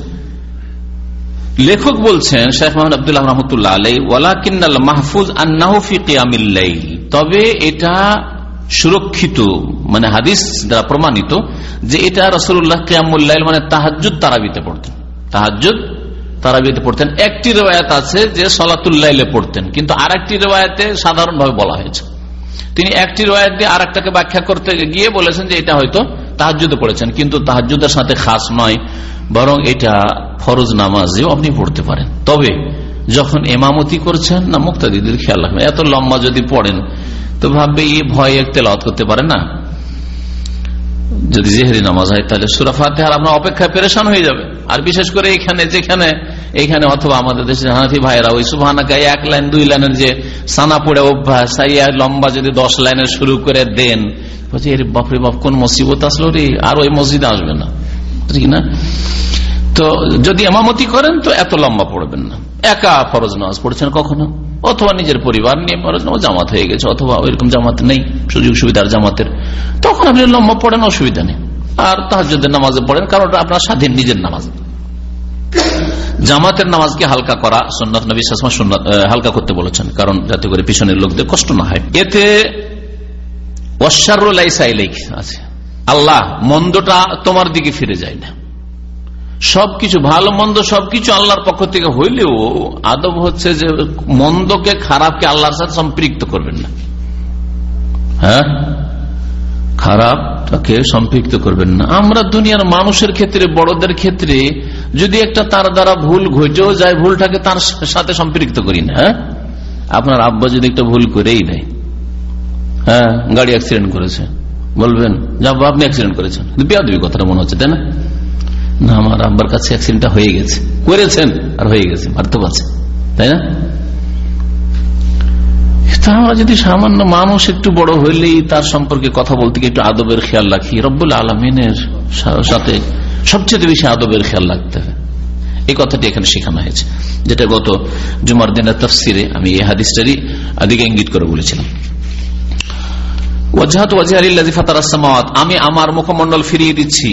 লেখক বলছেন, শেখ মোহাম্মদ আবদুল্লাহ রহমতুল্লাহ আলাই ওয়ালাকিন্নাল মাহফুজ আন্নাহফি কিয়ামিল্লাইল তবে এটা সুরক্ষিত মানে হাদিস দ্বারা প্রমাণিত যে এটা রসুল্লাহ কিয়ামুল্লাইল মানে তাহাজুদ তারাবিতে পড়তেন। তাহাজুদ তারাবিতে পড়তেন। একটি রেওয়ায়ত আছে যে সলাতুল্লাইলে পড়তেন, কিন্তু আর একটি রেওয়ায়তে সাধারণভাবে বলা হয়েছে। তিনি একটি রেওয়ায়ত দিয়ে আর একটাকে ব্যাখ্যা করতে গিয়ে বলেছেন যে এটা হয়তো তাহাজুদে পড়েছেন, কিন্তু তাহাজুদের সাথে খাস নয়, বরং এটা ফরজ নামাজেও আপনি পড়তে পারেন। তবে যখন এমামতি করছেন না, মুক্তাদিদের খেয়াল রাখবেন, এত লম্বা যদি পড়েন, তো ভাববে এই ভয়ে তেলাওয়াত করতে পারে না। যদি জেহরি নামাজ হয়, তাহলে সুরাফাতে আর আপনার অপেক্ষায় পেরেশান হয়ে যাবে। আর বিশেষ করে এখানে, যেখানে, এখানে অথবা আমাদের দেশের হানাফি ভাইরা ওই সুবাহানা গায়ে এক লাইন, দুই লাইনের যে সানা পড়ে অভ্যাস লম্বা যদি দশ লাইনের শুরু করে দেন, বলছি বাপরে বাপ, কোন মসিবত আসলো রে? আর ওই মসজিদে আসবে না। না? তো যদি এমামতি করেন, তো এত লম্বা পড়বেন না। একা ফরজ নামাজ পড়ছেন কখনো? অথবা নিজের পরিবার নিয়ে ফরজ নামাজ জামাত হয়ে গেছে, অথবা ওইরকম জামাত নেই, সুযোগ সুবিধার জামাতের। তখন আপনি লম্বা পড়েন, অসুবিধা নেই। আর তাহাজুদের নামাজে পড়েন, কারণ আপনার স্বাধীন নিজের নামাজ। জামাতের নামাজকে হালকা করা সন্ন্যত নবী সাসমা হালকা করতে বলেছেন, কারণ যাতে করে পিছনের লোকদের কষ্ট না হয়। এতে আছে। আল্লাহ মন্দটা তোমার দিকে ফিরে যায় না। সবকিছু ভালো, মন্দ সবকিছু আল্লাহর পক্ষ থেকে হইলেও আদব হচ্ছে যে মন্দকে খারাপকে আল্লাহর সাথে সম্পৃক্ত করবেন না। হ্যাঁ? খারাপটাকে সম্পৃক্ত করবেন না। আমরা দুনিয়ার মানুষের ক্ষেত্রে, বড়দের ক্ষেত্রে যদি একটা তার দ্বারা ভুল ঘটেও যায়, ভুলটাকে তার সাথে সম্পৃক্ত করি না হ্যাঁ? আপনার আব্বা যদি একটা ভুল করেই দেয় হ্যাঁ গাড়ি অ্যাক্সিডেন্ট করেছে, বলবেন, যে আব্বা আপনি অ্যাক্সিডেন্ট করেছেন। বেয়াদবি কথাটা মনে হচ্ছে, তাই না? না, আমার আব্বার কাছে অ্যাক্সিডেন্টটা হয়ে গেছে, করেছেন, আর হয়ে গেছে মারতে পারছে তাই না? আমরা যদি সামান্য মানুষ একটু বড় হইলেই তার সম্পর্কে কথা বলতে গিয়ে একটু আদবের খেয়াল রাখি, রব্বুল আলমিনের সাথে সবচেয়ে বেশি আদবের খেয়াল রাখতে হবে এই কথাটি এখানে শেখানো হয়েছে, যেটা গত জুমার দিনের তফসিরে আমি এই হাদিসটারই আদিকে ইঙ্গিত করে বলেছিলাম। আমি আমার মুখমন্ডল ফিরিয়ে দিচ্ছি।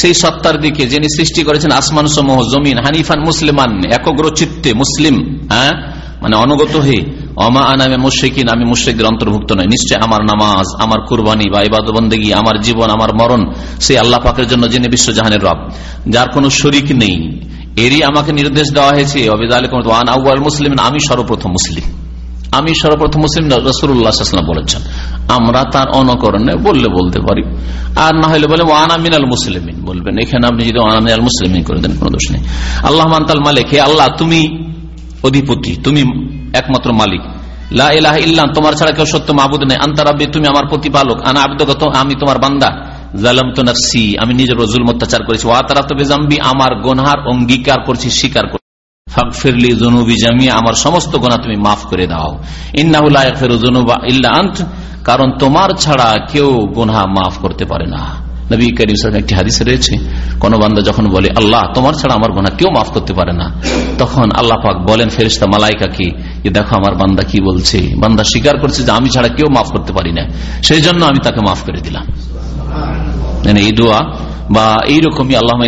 সেই সত্তার দিকে যিনি সৃষ্টি করেছেন আসমান সমূহ জমিন, হানিফান, মুসলিমান, একগ্র চিত্তে মুসলিম হ্যাঁ? মানে অনুগত হয়ে অমা আনামে মুশ্রিকিন, আমি মুশ্রিকদের অন্তর্ভুক্ত নয় নিশ্চয় আমার নামাজ, আমার কুরবানি বা ইবাদ বন্দেগী আমার জীবন, আমার মরণ, সেই আল্লাহ পাকের জন্য যিনি বিশ্বজাহানের রব, যার কোনো শরিক নেই। এরই আমাকে নির্দেশ দেওয়া হয়েছে মুসলিম আমি সর্বপ্রথম মুসলিম। আমি সর্বপ্রথম মুসলিম রসুল্লাহাম বলেছেন। আমরা তার অনকরণে বললে বলতে পারি। আর না হলে বলে, ওয়ান আমিনাল মুসলিমিন, বলবেন, এখানে আপনি যদি ওয়ান আমিনাল মুসলিমিন করে দেন, কোন দোষ নেই। আল্লাহ মান্তাল মালিক, হে আল্লাহ, তুমি অধিপতি, তুমি একমাত্র মালিক। লা ইল্লাম তোমার ছাড়া কেউ সত্য মাহবুদ নেই। আন্তারাব্বি তুমি আমার প্রতিপালক। আনা আব্দগত আমি তোমার বান্দা। আমি নিজের রজুল অত্যাচার করেছি। আমার গোনহার অঙ্গীকার করছি, স্বীকার করছি আমার সমস্ত গোনা তুমি মাফ করে দাও। ইন্নাহুল্লাহ আন্ত, কারণ তোমার ছাড়া কেউ গোনা মাফ করতে পারে না। নবী করিম একটি হাদিসে রয়েছে, কোন বান্দা যখন বলে, আল্লাহ, তোমার ছাড়া আমার গোনা কেউ মাফ করতে পারে না। তখন আল্লাহ পাক বলেন ফেরিস্তা দেখো, আমার বান্দা কি বলছে? বান্দা স্বীকার করছে যে, আমি ছাড়া কেউ মাফ করতে পারি না। সেই জন্য আমি তাকে মাফ করে দিলাম। মানে এই দোয়া বা এইরকমই আল্লাহ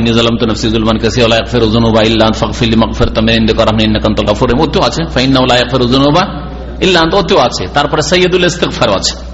আছে তারপরে সৈয়দুল ইস্তেগফার আছে।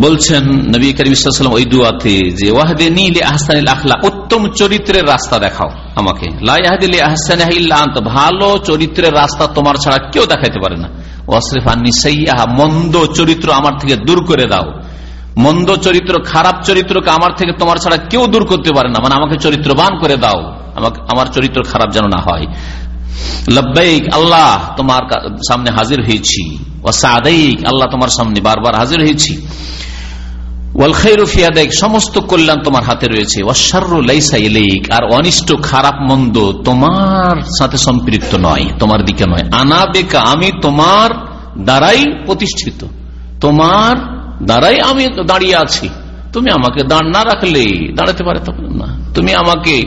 বলছেন নবী করিম ইসলাম ওই দুয়াতে যে ওয়াহদে নীল আহসানিল আখলা উত্তম চরিত্রের রাস্তা দেখাও আমাকে। লাহাদিল আহসান ভালো চরিত্রের রাস্তা তোমার ছাড়া কেউ দেখাইতে পারে না। ওয়াসরিফ আন্নি মন্দ চরিত্র আমার থেকে দূর করে দাও। মন্দ চরিত্র খারাপ চরিত্রকে আমার থেকে তোমার ছাড়া কেউ দূর করতে পারে না। মানে আমাকে চরিত্রবান করে দাও। আমাকে, আমার চরিত্র খারাপ যেন না হয়। লব্বাইক, আল্লাহ তোমার সামনে হাজির হয়েছি। ওয়াসাদাইক আল্লাহ তোমার সামনে বারবার হাজির হয়েছি। সমস্ত কল্যাণ তোমার হাতে রয়েছে। আর অনিষ্ট, খারাপ, মন্দ তোমার সাথে সম্পৃক্ত নয়, তোমার দিকে নয়। আনা বেকা আমি তোমার দ্বারাই প্রতিষ্ঠিত। তোমার দ্বারাই আমি দাঁড়িয়ে আছি। তুমি আমাকে দাঁড় না রাখলে দাঁড়াতে পারে না। তুমি আমাকে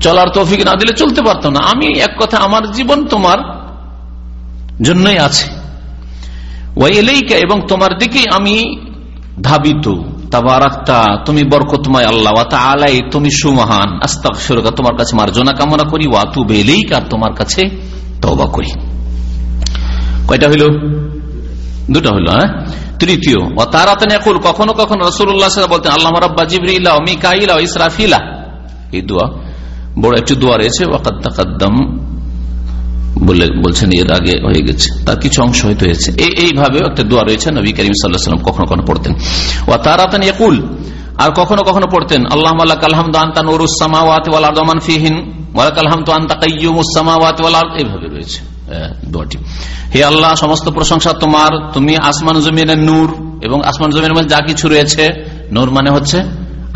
চলার তৌফিক না দিলে চলতে পারতো না। আমি এক কথা, আমার জীবন তোমার জন্যই আছে। এবং তোমার দিকে আমি ধাবিত। তুমি বরকতময় আল্লাহ। আলাই তুমি সুমহান। আস্তাক তোমার কাছে মার্জনা কামনা করি। ওয়াতু বেলেইকা তোমার কাছে তবা করি। কয়টা হইল? দুটা হইল হ্যাঁ? তৃতীয় ও একুল কখনো কখনো রসুল্লাহ বলতেন আল্লাহ রব্বা জিবরিল্লা মিকাইলা ইসরাফিলা। এই দোয়া। বড় একটি দোয়া রয়েছে ওয়াকাদ্দাকাদ্দাম বলে বলছেন, এর আগে হয়ে গেছে। তার কিছু অংশ হয়তো হয়েছে। এইভাবে একটা দোয়া রয়েছে, নবী করিম সাল্লাহাম কখনো কখনো পড়তেন। ও তারাতান একুল আর কখনো কখনো পড়তেন আল্লাহ এইভাবে রয়েছে হে আল্লাহ, সমস্ত প্রশংসা তোমার, তুমি আসমান জমিনের নূর এবং আসমান জমিনের মধ্যে যা কিছু রয়েছে, নূর মানে হচ্ছে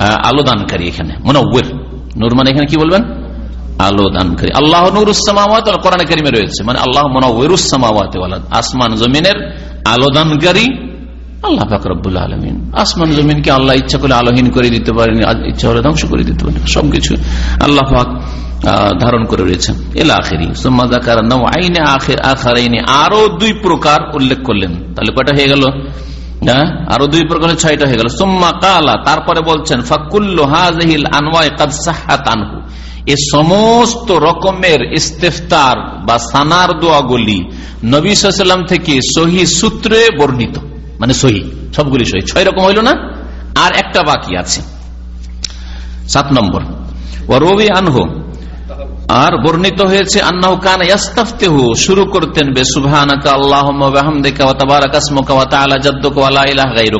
আলো দানকারী এখানে মনোবের নূর মানে এখানে কি বলবেন? আলো দানকারী আল্লাহ নুরুসামাওয়াত কোরআন কারিমে রয়েছে। মানে আল্লাহ মনোবেরুসামাওয়াত আসমান, জমিনের আলো দানকারী আল্লাহ ফাকরুল আলমিন। আসমান, জমিনকে আল্লাহ ইচ্ছা করে আলোহীন করে দিতে পারেন, ইচ্ছা হলে ধ্বংস করে দিতে পারেন। সবকিছু আল্লাহ ধারণ করে রয়েছেন। এলা আখেরি। আইনে আখের আখার আরও দুই প্রকার উল্লেখ করলেন। তাহলে কয়টা হয়ে গেল? হ্যাঁ? আরও দুই প্রকারের ছয়টা হয়ে গেল। সোম্মা কালা, তারপরে বলছেন, ফাকুল্লু হাজহিল আনওয়ায় কাদ সাহাত আনহু। এ সমস্ত রকমের ইস্তেফতার বা সানার দোয়াগুলি নবী সাল্লাম থেকে সহি সূত্রে বর্ণিত। মানে সহি, সবগুলি সহি। ছয় রকম হইল না? আর একটা বাকি আছে। সাত নম্বর। ও রবি আনহু আর বর্ণিত হয়েছে, আন্নাহু কান ইয়াস্তাফতিহু, শুরু করতেন বে সুবহানাকা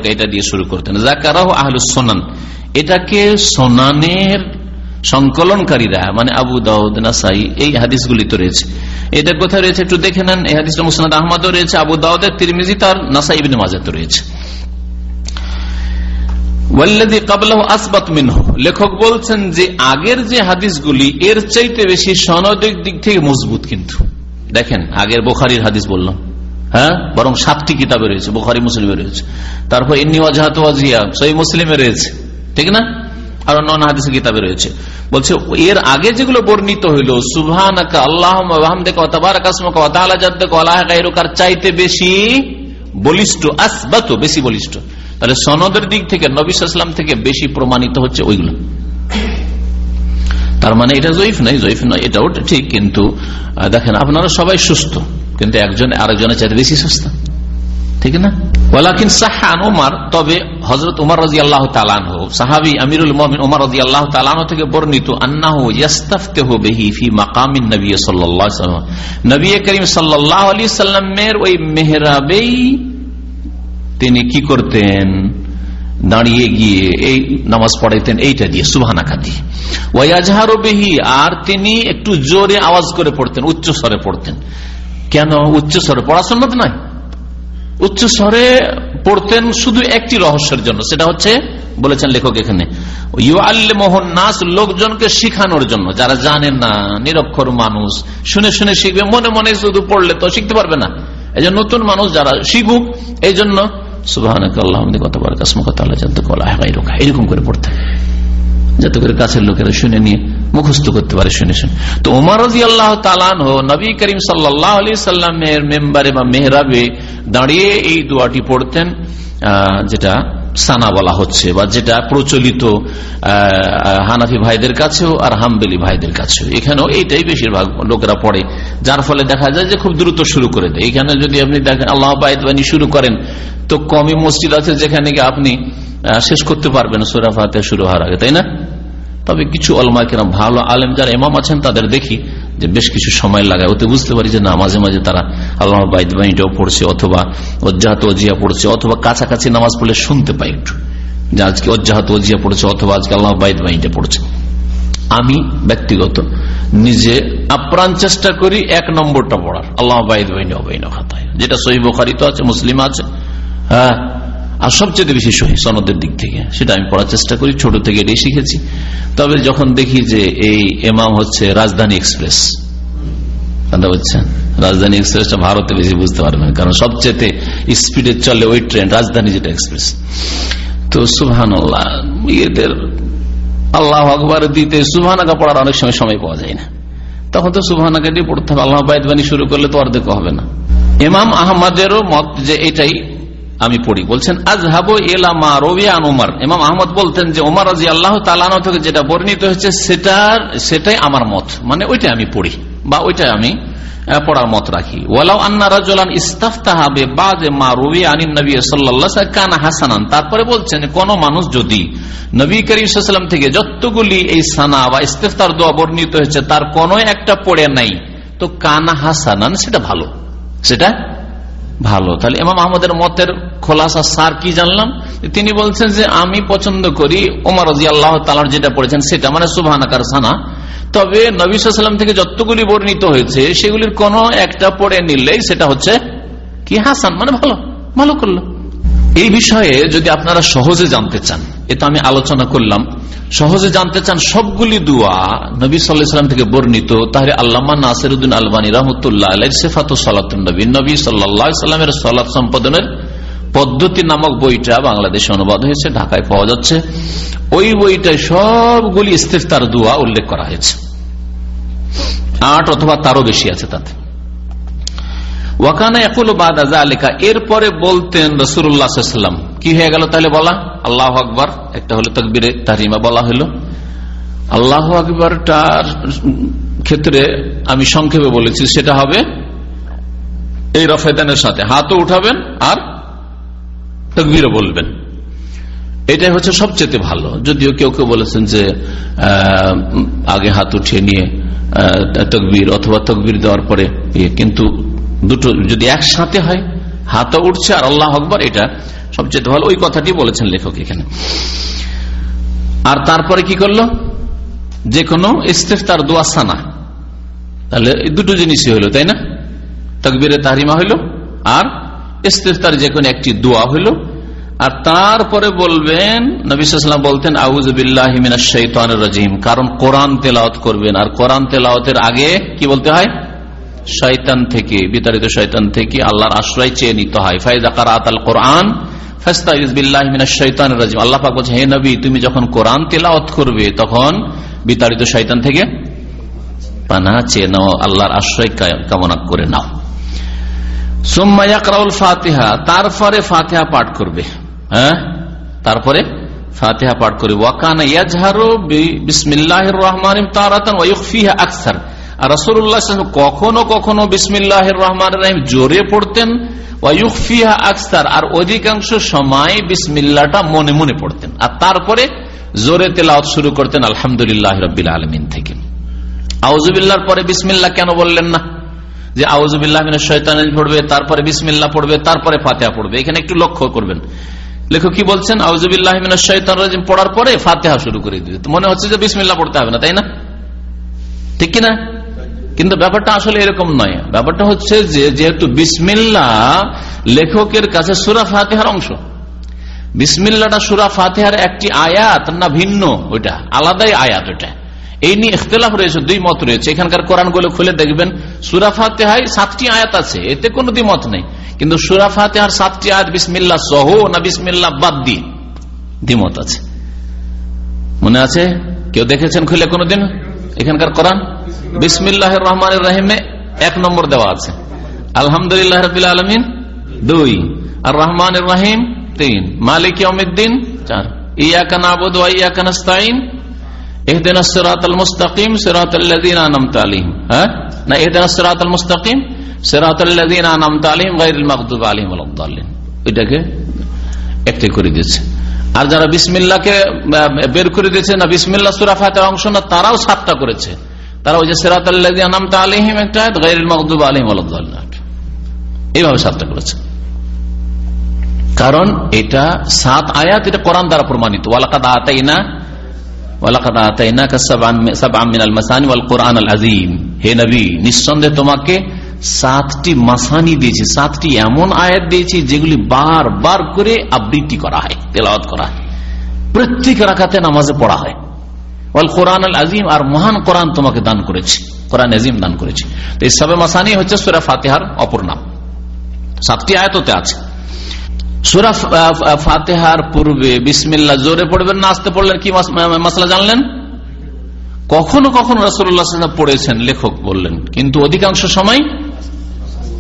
এটা দিয়ে শুরু করতেন। এটাকে সুনানের সংকলনকারীরা মানে আবু দাউদ, নাসাই, এই হাদিসগুলি তো রয়েছে। এটা কোথায় রয়েছে একটু দেখে নেন। এই হাদিসটা মুসনাদ আহমদও রয়েছে, আবু দাউদের তিরমিজি তার নাসাই ইবনে তো রয়েছে। লেখক বলছেন যে, আগের যে হাদিসগুলি, এর চাইতে বেশি সনদের দিক থেকে মজবুত কিন্তু। দেখেন, আগের বোখারির হাদিস বললাম। হ্যাঁ? বরং সাতটি কিতাবে রয়েছে, বোখারি, মুসলিমে রয়েছে। তারপর ইন্নি ওয়াজাহাত ওয়াজিয়া সই মুসলিমে রয়েছে। ঠিক না? আর অন্য হাদিসের কিতাবে রয়েছে। বলছে, এর আগে যেগুলো বর্ণিত হইল সুভান আল্লাহ চাইতে বেশি বলিষ্ঠ আসবাত বেশি বলিষ্ঠ। তাহলে সনদের দিক থেকে নবিসাম থেকে বেশি প্রমাণিত হচ্ছে ওইগুলো। তার মানে এটা জয়ীফ নয় জয়ীফ নয়, এটাও ঠিক, কিন্তু দেখেন, আপনারা সবাই সুস্থ, কিন্তু একজন আরেকজনের চাইতে বেশি সুস্থ। ঠিক না? ওয়ালাকিন সাহান উমার, তবে হজরত উমার রাজি আল্লাহ তালান সাহাবি আমিরুল মমিন উমার রাজি আল্লাহ তালান থেকে বর্ণিত, আন্নাহ ইয়াস্তাফতে বেহি ফি মাকামিন নবী সাল্লাম নবী করিম সাল্লাহ আলী সাল্লামের ওই মেহরাবেই তিনি কি করতেন? দাঁড়িয়ে গিয়ে এই নামাজ পড়াইতেন, এইটা দিয়ে সুভানাকা দিয়ে। ওয়াজহারো বেহি, আর তিনি একটু জোরে আওয়াজ করে পড়তেন উচ্চ স্বরে পড়তেন। কেন উচ্চ স্বরে পড়াশোনা নয়। উচ্চ স্বরে পড়তেন শুধু একটি রহস্যের জন্য, সেটা হচ্ছে বলেছেন লেখক এখানে মোহন নাস, লোকজনকে শিখানোর জন্য, যারা জানেন না, নিরক্ষর মানুষ, শুনে শুনে শিখবে, মনে মনে শুধু পড়লে তো শিখতে পারবে না। এই নতুন মানুষ যারা শিখুক, এই জন্য সুবাহ এরকম করে পড়তে। যাতে করে কাছের লোকেরা শুনে নিয়ে, মুখস্থ করতে পারে, শুনে শুনে। তো উমার তালান নবী করিম সাল্লাহ আলি মেম্বারে বা মেহরাবে দাঁড়িয়ে এই দোয়াটি পড়তেন যেটা সানা বলা হচ্ছে বা যেটা প্রচলিত হানাফি ভাইদের কাছেও আর হামবেলি ভাইদের কাছেও। এখানেও এইটাই বেশিরভাগ লোকেরা পড়ে, যার ফলে দেখা যায় যে খুব দ্রুত শুরু করে দেয়। এখানে যদি আপনি দেখেন, আল্লাহ বায়দবানী শুরু করেন, তো কমই মসজিদ আছে যেখানে আপনি শেষ করতে পারবেন সুরাফাতে শুরু হওয়ার আগে, তাই না? তবে কিছু অলমা কেন ভালো আলেম যারা এমাম আছেন তাদের দেখি যে বেশ কিছু সময় লাগায়। ওতে বুঝতে পারি যে না, মাঝে মাঝে তারা আল্লাহ বাইদবাণীটাও পড়ছে অথবা অজ্জাহাত অজিয়া পড়ছে অথবা কাছাকাছি নামাজ পড়লে শুনতে পাই একটু যে আজকে অজ্জাহাত অজিয়া পড়ছে অথবা আজকে আল্লাহ বাইদবাণীটা পড়ছে। আমি ব্যক্তিগত নিজে আপ্রাণ চেষ্টা করি এক নম্বরটা পড়ার আল্লাহ বাইদবাহিনী অবাইন খাতায়। যেটা সহি আছে, মুসলিম আছে। হ্যাঁ আর সবচেয়ে বেশি সহি সনদের দিক থেকে, সেটা আমি পড়ার চেষ্টা করি, ছোট থেকে এটাই শিখেছি। তবে যখন দেখি যে এই এমাম হচ্ছে রাজধানী এক্সপ্রেস, কথা বলছেন? রাজধানী এক্সপ্রেসটা ভারতে বেশি বুঝতে পারবেন, কারণ সবচেয়ে স্পিডে চলে ওই ট্রেন, রাজধানী যেটা এক্সপ্রেস। তো সুহান ইয়েদের আল্লাহ আকবর দিতে সুবহানাকা পড়ার অনেক সময় সময় পাওয়া যায় না। তখন তো সুবহানাকা দিয়ে পড়তে হবে, আল্লাহ বাইদবানি শুরু করলে তো অর্ধেক হবে না। এমাম আহমদেরও মত যে এটাই আমি পড়ি। বলছেন আজ হাবো এলামা রবিয়ান উমার। ইমাম আহমদ বলতেন যে, উমার রাজি আল্লাহ তালানো থেকে যেটা বর্ণিত হয়েছে, সেটার, সেটাই আমার মত। মানে ওইটাই আমি পড়ি বা ওইটাই আমি পড়ার মত রাখি। ওয়ালাউ আন্না রাজলান ইস্তাফতাহাবে বাদে মা রবি আনিন নবী সাল্লাল্লাহু কানা হাসানান। তারপরে বলছেন, কোন মানুষ যদি নবী করিম থেকে যতগুলি এই সানা বা ইস্তেফতার দোয়া বর্ণিত হয়েছে, তার কোন একটা পড়ে নাই, তো কানা হাসানান, সেটা ভালো। সেটা ভালো। তাহলে এমাম আহমদের মতের খোলাসা সার কি জানলাম? তিনি বলছেন যে আমি পছন্দ করি ওমর রাজি আল্লাহ তালার যেটা পড়েছেন সেটা মানে সুবাহানাকার সানা। তবে নবীলাম থেকে যতগুলি বর্ণিত হয়েছে, সেগুলির কোন একটা পড়ে নিলেই সেটা হচ্ছে কি হাসান মানে ভালো ভালো করল। এই বিষয়ে যদি আপনারা সহজে জানতে চান এটা আমি আলোচনা করলাম। সহজে জানতে চান সবগুলি দোয়া নবী সাল্লাম থেকে বর্ণিত, তাহলে আল্লামা নাসিরুদ্দিন আলবানী রহমতুল্লাহ সেফাত সালাতুন্নবী নবী। সাল্লামের সালাত সম্পাদনের পদ্ধতি নামক বইটা বাংলাদেশে অনুবাদ হয়েছে, ঢাকায় পাওয়া যাচ্ছে। ওই বইটায় সবগুলি ইস্তেফতার দোয়া উল্লেখ করা হয়েছে। আট অথবা তারও বেশি আছে তাতে। ওয়াকানা একুল বাদা আলিকা এরপরে বলতেন রসুরাম কি হয়ে গেল তাহলে বলা? আল্লাহ আকবর। একটা হলো তকবিরে তারিমা বলা হলো। আল্লাহ আকবরটার ক্ষেত্রে আমি সংক্ষেপে বলেছি, সেটা হবে এই রফেদানের সাথে। হাতও উঠাবেন আর তকবিরও বলবেন। এটাই হচ্ছে সবচেয়ে ভালো। যদিও কেউ কেউ বলেছেন যে আগে হাত উঠিয়ে নিয়ে তকবির অথবা তকবির দেওয়ার পরে কিন্তু দুটো যদি একসাথে হয় হাতও উঠছে আর আল্লাহ আকবর এটা সবচেয়ে ভালো। ওই কথাটি বলেছেন লেখক এখানে। আর তারপরে কি করল? যে কোনো ইস্তেফতার দোয়া সানা। তাহলে দুটো জিনিসই হইল তাই না? তকবিরে তাহরিমা হইল আর ইস্তেফতার যে কোনো একটি দোয়া হইল। আর তারপরে বলবেন নবিসাম বলতেন আউজবিল্লাহিমিন রাজিম। কারণ কোরআন তেলাওত করবেন। আর কোরআন তেলাওতের আগে কি বলতে হয়? শয়তান থেকে, বিতাড়িত শয়তান থেকে আল্লাহর আশ্রয় চেয়ে নিতে হয়। ফাইদা কারাত কোরআন নাও ফাতেহা, তারপরে ফাতেহা পাঠ করবে। হ্যাঁ? তারপরে ফাতেহা পাঠ করবে। ওয়াকানা ইয়াজহারু আর রাসূলুল্লাহ কখনো কখনো বিসমিল্লাহ রহমান রহিম জোরে পড়তেন ওয়ুকফিহা আকসার, আর অধিকাংশ সময় বিসমিল্লাহটা মনে মনে পড়তেন। আর তারপরে জোরে তেলাওয়াত শুরু করতেন, আলহামদুলিল্লাহ রাব্বিল আলামিন থেকে। আউজুবিল্লাহর পরে বিসমিল্লাহ কেন বললেন না? যে আউজুবিল্লাহ শৈতান পড়বে, তারপরে বিসমিল্লা পড়বে, তারপরে ফাতেহা পড়বে। এখানে একটু লক্ষ্য করবেন। লেখক কি বলছেন? আউজুবিল্লাহ শৈতান পড়ার পরে ফাতেহা শুরু করে দিবে। মনে হচ্ছে যে বিসমিল্লা পড়তে হবে না, তাই না? ঠিক কিনা কিন্তু ব্যাপারটা আসলে এরকম নয়। ব্যাপারটা হচ্ছে যে, যেহেতু বিসমিল্লা লেখকের কাছে সুরা ফাতেহার অংশ, বিসমিল্লাটা সুরা ফাতেহার একটি আয়াত না ভিন্ন ওইটা? আলাদাই আয়াত ওইটা। এই নিয়ে ইখতলাফ রয়েছে, দুই মত রয়েছে। এখানকার কোরআনগুলো খুলে দেখবেন, সুরা ফাতেহায় সাতটি আয়াত আছে, এতে কোনো দ্বিমত নেই। কিন্তু সুরা ফাতেহার সাতটি আয়াত বিসমিল্লা সহ না বিসমিল্লা বাদ দিয়ে দ্বিমত আছে। মনে আছে? কেউ দেখেছেন খুলে কোনোদিন? এখানকার কোরআন? বিসমিল্লাহ রহমান রহিমে এক নম্বর দেওয়া আছে। আলহামদুলিল্লাহ রবিল আলমিন, দুই। আর রহমান রাহিম, তিন। মালিক অমিদ্দিন চার। ইয়াকা নাবুদ ইয়াকা নাস্তাইন এহদিন হ্যাঁ? না করে আর যারা বিসমিল্লাহকে বের করে দিয়েছে, না বিসমিল্লা সূরা অংশ না, তারাও সাতটা করেছে। তারা ওই যে সিরাত আলাইহিম একটা দাল্লিন এইভাবে সাতটা করেছে। কারণ এটা সাত আয়াত এটা কোরআন দ্বারা প্রমাণিত। ওয়ালাকাদ আতাইনা নিঃসন্দেহে তোমাকে সাতটি মাসানি দিয়েছি, সাতটি এমন আয়াত দিয়েছি যেগুলি বার বার করে আবৃত্তি করা হয়, তেলাওয়াত করা হয়। প্রত্যেক রাখাতে নামাজে পড়া হয়। কোরআন আল আজিম আর মহান কোরআন তোমাকে দান করেছে। কোরআন আজিম দান করেছে। তো এই সবে মাসানি হচ্ছে সুরা ফাতেহার অপর নাম। সাতটি আয়াততে আছে। সুরা ফাতেহার পূর্বে বিসমিল্লা জোরে পড়বেন না, আসতে পড়লেন কি মাসলা জানলেন? কখনো কখনো রসুল্লাহ পড়েছেন, লেখক বললেন। কিন্তু অধিকাংশ সময়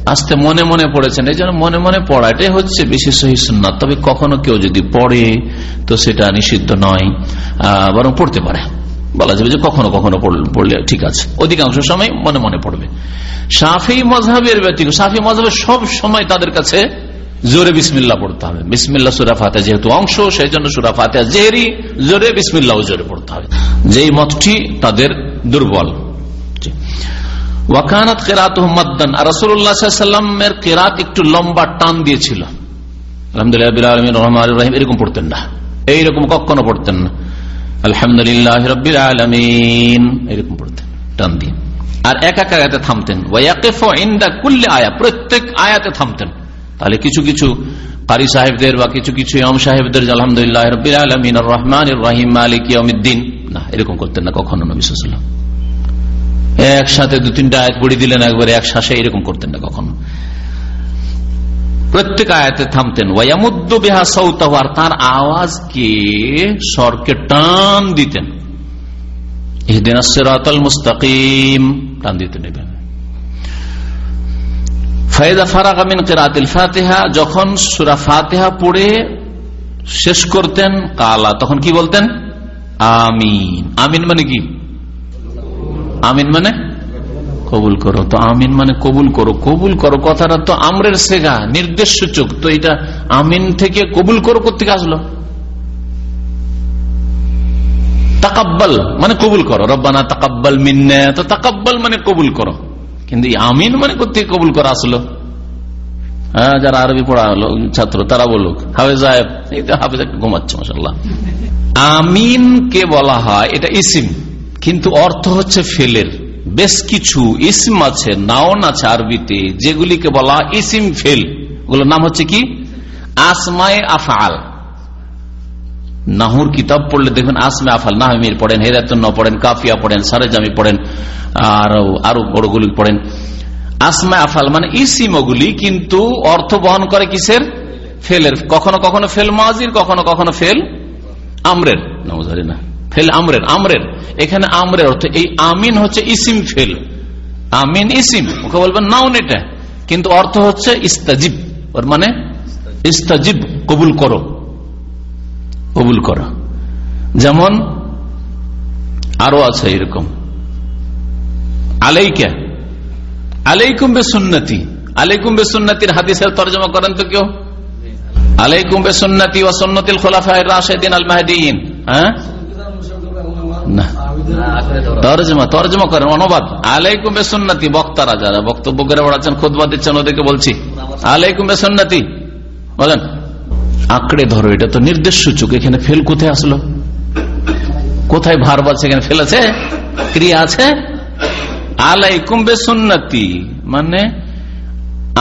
আসতে মনে মনে পড়েছেন। এই জন্য মনে মনে পড়া এটাই হচ্ছে বেশি সহি তবে কখনো কেউ যদি পড়ে, তো সেটা নিষিদ্ধ নয় বরং পড়তে পারে। বলা যাবে যে কখনো কখনো পড়লে ঠিক আছে। অধিকাংশ সময় মনে মনে পড়বে। সাফি মজাবের ব্যতীত সাফি মজাবের সব সময় তাদের কাছে জোরে বিসমিল্লা পড়তে হবে। বিসমিল্লা সুরা ফাতে যেহেতু অংশ সেই জন্য সুরা ফাতে জেহেরি জোরে বিসমিল্লাও জোরে পড়তে হবে। যেই মতটি তাদের দুর্বল। ওয়াকানাত কেরাত মদ্দান। আর রসুল্লাহামের কেরাত একটু লম্বা টান দিয়েছিল। আলহামদুলিল্লাহ রহমান রহিম, এরকম পড়তেন না। এইরকম কখনো পড়তেন না। আলহামদুলিল্লাহ রবিল আলমিন। এরকম পড়তেন টান আর এক এক আয়াতে থামতেন। আয়া, প্রত্যেক আয়াতে থামতেন। তাহলে কিছু কিছু কারি সাহেবদের বা কিছু কিছু সাহেবদের আলহামদুলিল্লাহ আলমিন রহমান ইয়মিদ্দিন না, এরকম করতেন না কখনো নবী একসাথে দু তিনটা আয়াত পড়ে দিলেন, একবারে এক শ্বাসে এরকম করতেন না কখনো। প্রত্যেক আয়াতে থামতেন। ওয়ামুদ্দ বেহা সৌতাহ আর তার আওয়াজকে স্বরকে টান দিতেন। মুস্তাকিম ফাতেহা, যখন ফাতেহা পড়ে শেষ করতেন, কালা, তখন কি বলতেন? আমিন। আমিন মানে কি? আমিন মানে? কবুল করো, তো আমিন মানে কবুল করো। কবুল করো, কথাটা তো আমরের সেগা নির্দেশ সূচক তো এটা আমিন থেকে কবুল করো কোথেকে আসলো? তাকাব্বাল মানে কবুল করো। রব্বানা তাকাব্বাল মিন্নে, তো তাকাব্বাল মানে কবুল করো। কিন্তু আমিন মানে কোথেকে কবুল করা আসলো? হ্যাঁ যারা আরবি পড়া হলো, ছাত্র, তারা বলুক, হাফেজ হাফেজ ঘুমাচ্ছে মাসাল্লাহ আমিন কে বলা হয়, এটা ইসিম, কিন্তু অর্থ হচ্ছে ফেলের। বেশ কিছু ইসম আছে নাওন আছে আরবিতে, যেগুলিকে বলা ইসিম ফেল। ওগুলোর নাম হচ্ছে কি? আসমায় আফাল নাহুর কিতাব পড়লে দেখবেন আসমে আফাল নাহমির পড়েন হেরাতন পড়েন, কাফিয়া পড়েন, সারেজামি পড়েন, আর আরও বড়গুলি পড়েন। আসমা আফাল মানে ইসিম ওগুলি, কিন্তু অর্থ বহন করে কিসের? ফেলের। কখনো কখনো ফেল মাজির, কখনো কখনো ফেল আমরের। না। ফেল আমরের আমরের। এখানে আমরের অর্থ এই আমিন হচ্ছে ইসিম ফেল। আমিন, ইসিম। ওকে বলবেন নাউন এটা। কিন্তু অর্থ হচ্ছে ইস্তাজিব। ওর মানে ইস্তাজিব, কবুল করো। কবুল করো। যেমন আরও আছে এরকম। আলাইকা। আলাইকুম বে সুন্নতি আলাইকুম বে সুন্নতির হাদিসের তর্জমা করেন তো কেউ? আলাইকুম বে সুন্নতি ও সুন্নতিল খোলাফায় রাশেদিন আল মাহদিন হ্যাঁ? না। তর্জমা তর্জমা করেন, অনুবাদ। আলাইকুম বে সুন্নতি বক্তারা যারা বক্তব্য করে বেড়াচ্ছেন খুদবা দিচ্ছেন, ওদেরকে বলছি। আলাইকুম বলেন, আঁকড়ে ধরো, এটা তো নির্দেশ সূচক, এখানে ফেল কোথায় আসলো? কোথায় ভার এখানে ফেল আছে? ক্রিয়া আছে? আলাইকুম মানে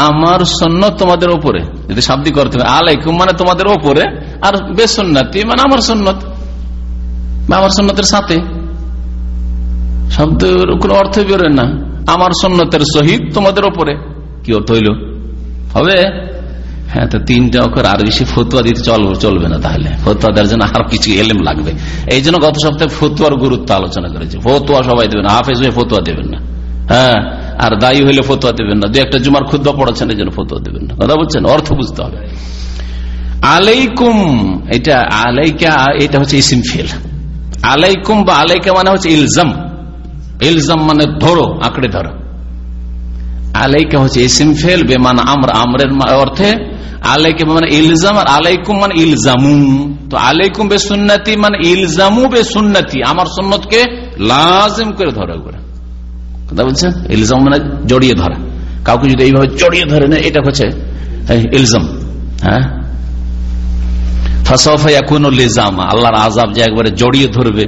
আমার সন্ন্যত তোমাদের ওপরে যদি শাব্দি করতে আলাইকুম মানে তোমাদের ওপরে আর বেসন্নাতি মানে আমার সন্ন্যত আমার সন্ন্যতের সাথে। শব্দের কোনো অর্থ বেরোয় না। আমার সন্ন্যতের সহিত তোমাদের ওপরে। কি অর্থ হইল? হবে? হ্যাঁ তো তিনটা অক্ষর আর বেশি ফতুয়া দিতে চলবে চলবে না তাহলে। ফতুয়া দেওয়ার জন্য আর কিছু এলেম লাগবে। এই জন্য গত সপ্তাহে ফতুয়ার গুরুত্ব আলোচনা করেছে। ফতুয়া সবাই দেবেন হাফেজ হয়ে ফতুয়া দেবেন না। হ্যাঁ আর দায়ী হইলে ফতুয়া দেবেন না। দু একটা জুমার ক্ষুদ্র পড়াচ্ছেন, এই জন্য ফতুয়া দেবেন না। কথা বলছেন অর্থ বুঝতে হবে। আলাইকুম, এটা আলাইকা, এটা হচ্ছে ইসিম ফেল। আলাইকুম বা আলাইকা মানে হচ্ছে ইলজাম। ইলজাম মানে ধরো, আঁকড়ে ধরো। আলাইকা হচ্ছে ইসিম ফেল, বেমান আমরা, আমরের অর্থে আলাইকে মানে ইলজাম আর আলাইকুম মানে ইলজামু। তো আলাইকুম বে সুন্নতি মানে ইলজামু বে সুন্নতি। আমার সুন্নতকে লাজিম করে ধরো করে কথা বলছেন? ইলজাম মানে জড়িয়ে ধরা। কাউকে যদি এইভাবে জড়িয়ে ধরে না এটা হচ্ছে ইলজাম। হ্যাঁ? ফাসফা কোন লিজাম, আল্লাহর আজাব যে একবারে জড়িয়ে ধরবে,